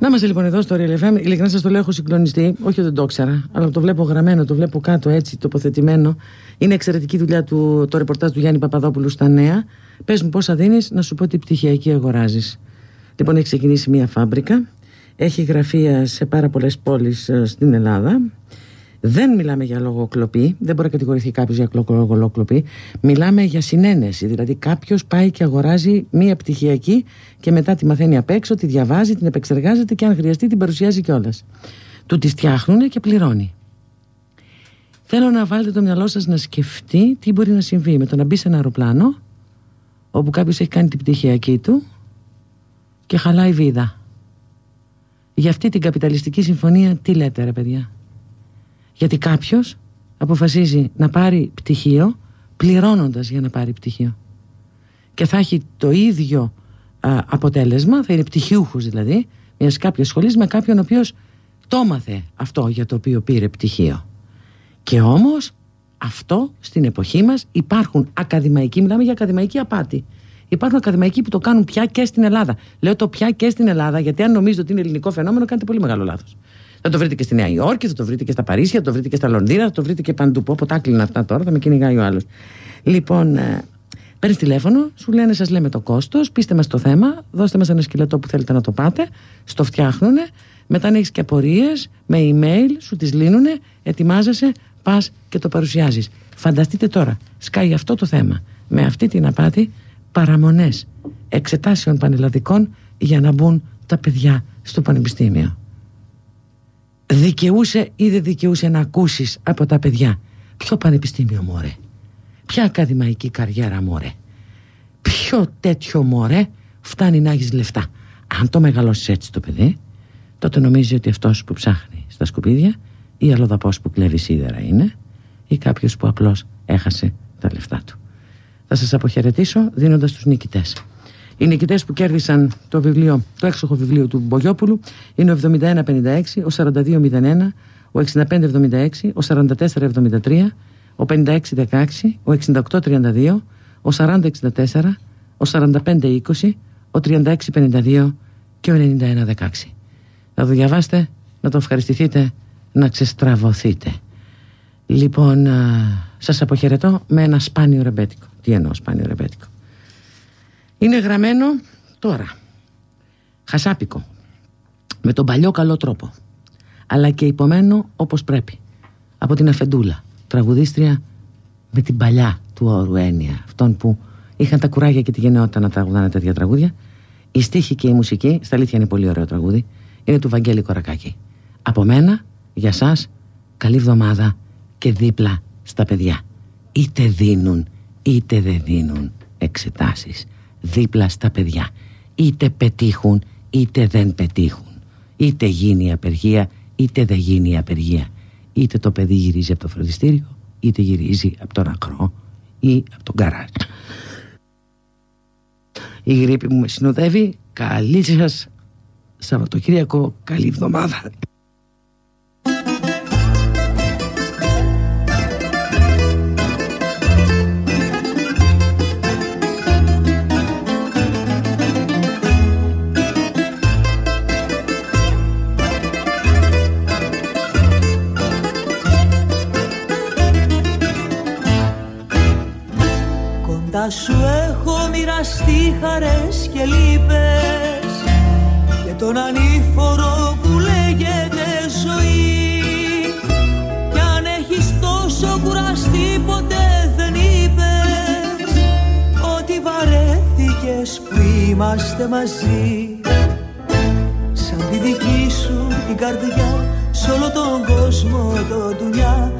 Να είμαστε λοιπόν εδώ στο Real FM. Ειλικρινά σας το λέω, έχω συγκλονιστεί. Όχι ότι δεν το ήξερα, αλλά το βλέπω γραμμένο, το βλέπω κάτω έτσι τοποθετημένο. Είναι εξαιρετική δουλειά του το ρεπορτάζ του Γιάννη Παπαδόπουλου στα νέα. Πες μου πόσα δίνεις, να σου πω τι πτυχιακή αγοράζεις. Λοιπόν, έχει ξεκινήσει μία φάμπρικα. Έχει γραφεία σε πάρα πολλές πόλεις ε, στην Ελλάδα. Δεν μιλάμε για λογοκλοπή, δεν μπορεί να κατηγορηθεί κάποιος για λογοκλοπή. Μιλάμε για συνένεση. Δηλαδή, κάποιος πάει και αγοράζει μία πτυχιακή και μετά τη μαθαίνει απ' έξω, τη διαβάζει, την επεξεργάζεται και αν χρειαστεί την παρουσιάζει κιόλας. Του τη φτιάχνουν και πληρώνει. Θέλω να βάλετε το μυαλό σας να σκεφτεί τι μπορεί να συμβεί με το να μπει σε ένα αεροπλάνο όπου κάποιος έχει κάνει την πτυχιακή του και χαλάει βίδα. Για αυτή την καπιταλιστική συμφωνία τι λέτε ρε παιδιά; Γιατί κάποιος αποφασίζει να πάρει πτυχίο πληρώνοντας για να πάρει πτυχίο. Και θα έχει το ίδιο α, αποτέλεσμα, θα είναι πτυχιούχος δηλαδή, μιας κάποιας σχολής με κάποιον ο οποίος το έμαθε αυτό για το οποίο πήρε πτυχίο. Και όμως αυτό στην εποχή μας υπάρχουν ακαδημαϊκοί, μιλάμε για ακαδημαϊκή απάτη. Υπάρχουν ακαδημαϊκοί που το κάνουν πια και στην Ελλάδα. Λέω το πια και στην Ελλάδα, γιατί αν νομίζετε ότι είναι ελληνικό φαινόμενο, κάνετε πολύ μεγάλο λάθος. Θα το βρείτε και στη Νέα Υόρκη, θα το βρείτε και στα Παρίσια, θα το βρείτε και στα Λονδίνα, θα το βρείτε και παντού. Πω, πω τα κλείνα αυτά τώρα, θα με κυνηγάει ο άλλος. Λοιπόν, ε, παίρνεις τηλέφωνο, σου λένε, σας λέμε το κόστος, πείστε μας το θέμα, δώστε μας ένα σκελετό που θέλετε να το πάτε, στο φτιάχνουνε, μετά αν έχεις και απορίες, με email, σου τις λύνουνε, ετοιμάζεσαι, πας και το παρουσιάζεις. Φανταστείτε τώρα, σκάει αυτό το θέμα, με αυτή την απάτη, παραμονές εξετάσεων πανελλαδικών για να μπουν τα παιδιά στο πανεπιστήμιο δικαιούσε ή δεν δικαιούσε να ακούσεις από τα παιδιά. Ποιο πανεπιστήμιο μωρέ; Ποια ακαδημαϊκή καριέρα μωρέ; Ποιο τέτοιο μωρέ φτάνει να έχεις λεφτά; Αν το μεγαλώσεις έτσι το παιδί τότε νομίζει ότι αυτός που ψάχνει στα σκουπίδια ή αλλοδαπός που κλέβει σίδερα είναι ή κάποιος που απλώς έχασε τα λεφτά του. Θα σας αποχαιρετήσω δίνοντας τους νικητές οι νικητές που κέρδισαν το βιβλίο, το έξοχο βιβλίο του Μπογιόπουλου είναι ο 7156, ο 4201, ο 6576, ο 4473, ο 5616, ο 6832, ο 4064, ο 4520, ο 3652 και ο 9116. Να το διαβάστε, να το ευχαριστηθείτε, να ξεστραβωθείτε. Λοιπόν, σας αποχαιρετώ με ένα σπάνιο ρεμπέτικο. Τι εννοώ σπάνιο ρεμπέτικο; Είναι γραμμένο τώρα. Χασάπικο. Με τον παλιό καλό τρόπο. Αλλά και υπομένο όπως πρέπει. Από την Αφεντούλα. Τραγουδίστρια με την παλιά του όρου έννοια. Αυτών που είχαν τα κουράγια και τη γενναιότητα να τραγουδάνε τέτοια τραγούδια. Η στίχη και η μουσική, στα αλήθεια είναι πολύ ωραίο τραγούδι, είναι του Βαγγέλη Κορακάκη. Από μένα, για σας, καλή εβδομάδα και δίπλα στα παιδιά. Είτε δίνουν, είτε δεν δίνουν εξετάσεις δίπλα στα παιδιά. Είτε πετύχουν είτε δεν πετύχουν. Είτε γίνει η απεργία είτε δεν γίνει η απεργία. Είτε το παιδί γυρίζει από το φροντιστήριο είτε γυρίζει από τον ακρό ή από τον καράζ. Η γρήπη μου με συνοδεύει. Καλή σας Σαββατοκύριακο. Καλή εβδομάδα. Σου έχω μοιραστεί χαρές και λύπες. Και τον ανήφορο που λέγεται ζωή. Κι αν έχεις τόσο κουραστεί ποτέ δεν είπες Ότι βαρέθηκες που είμαστε μαζί. Σαν τη δική σου την καρδιά Σ' όλο τον κόσμο το δουλειά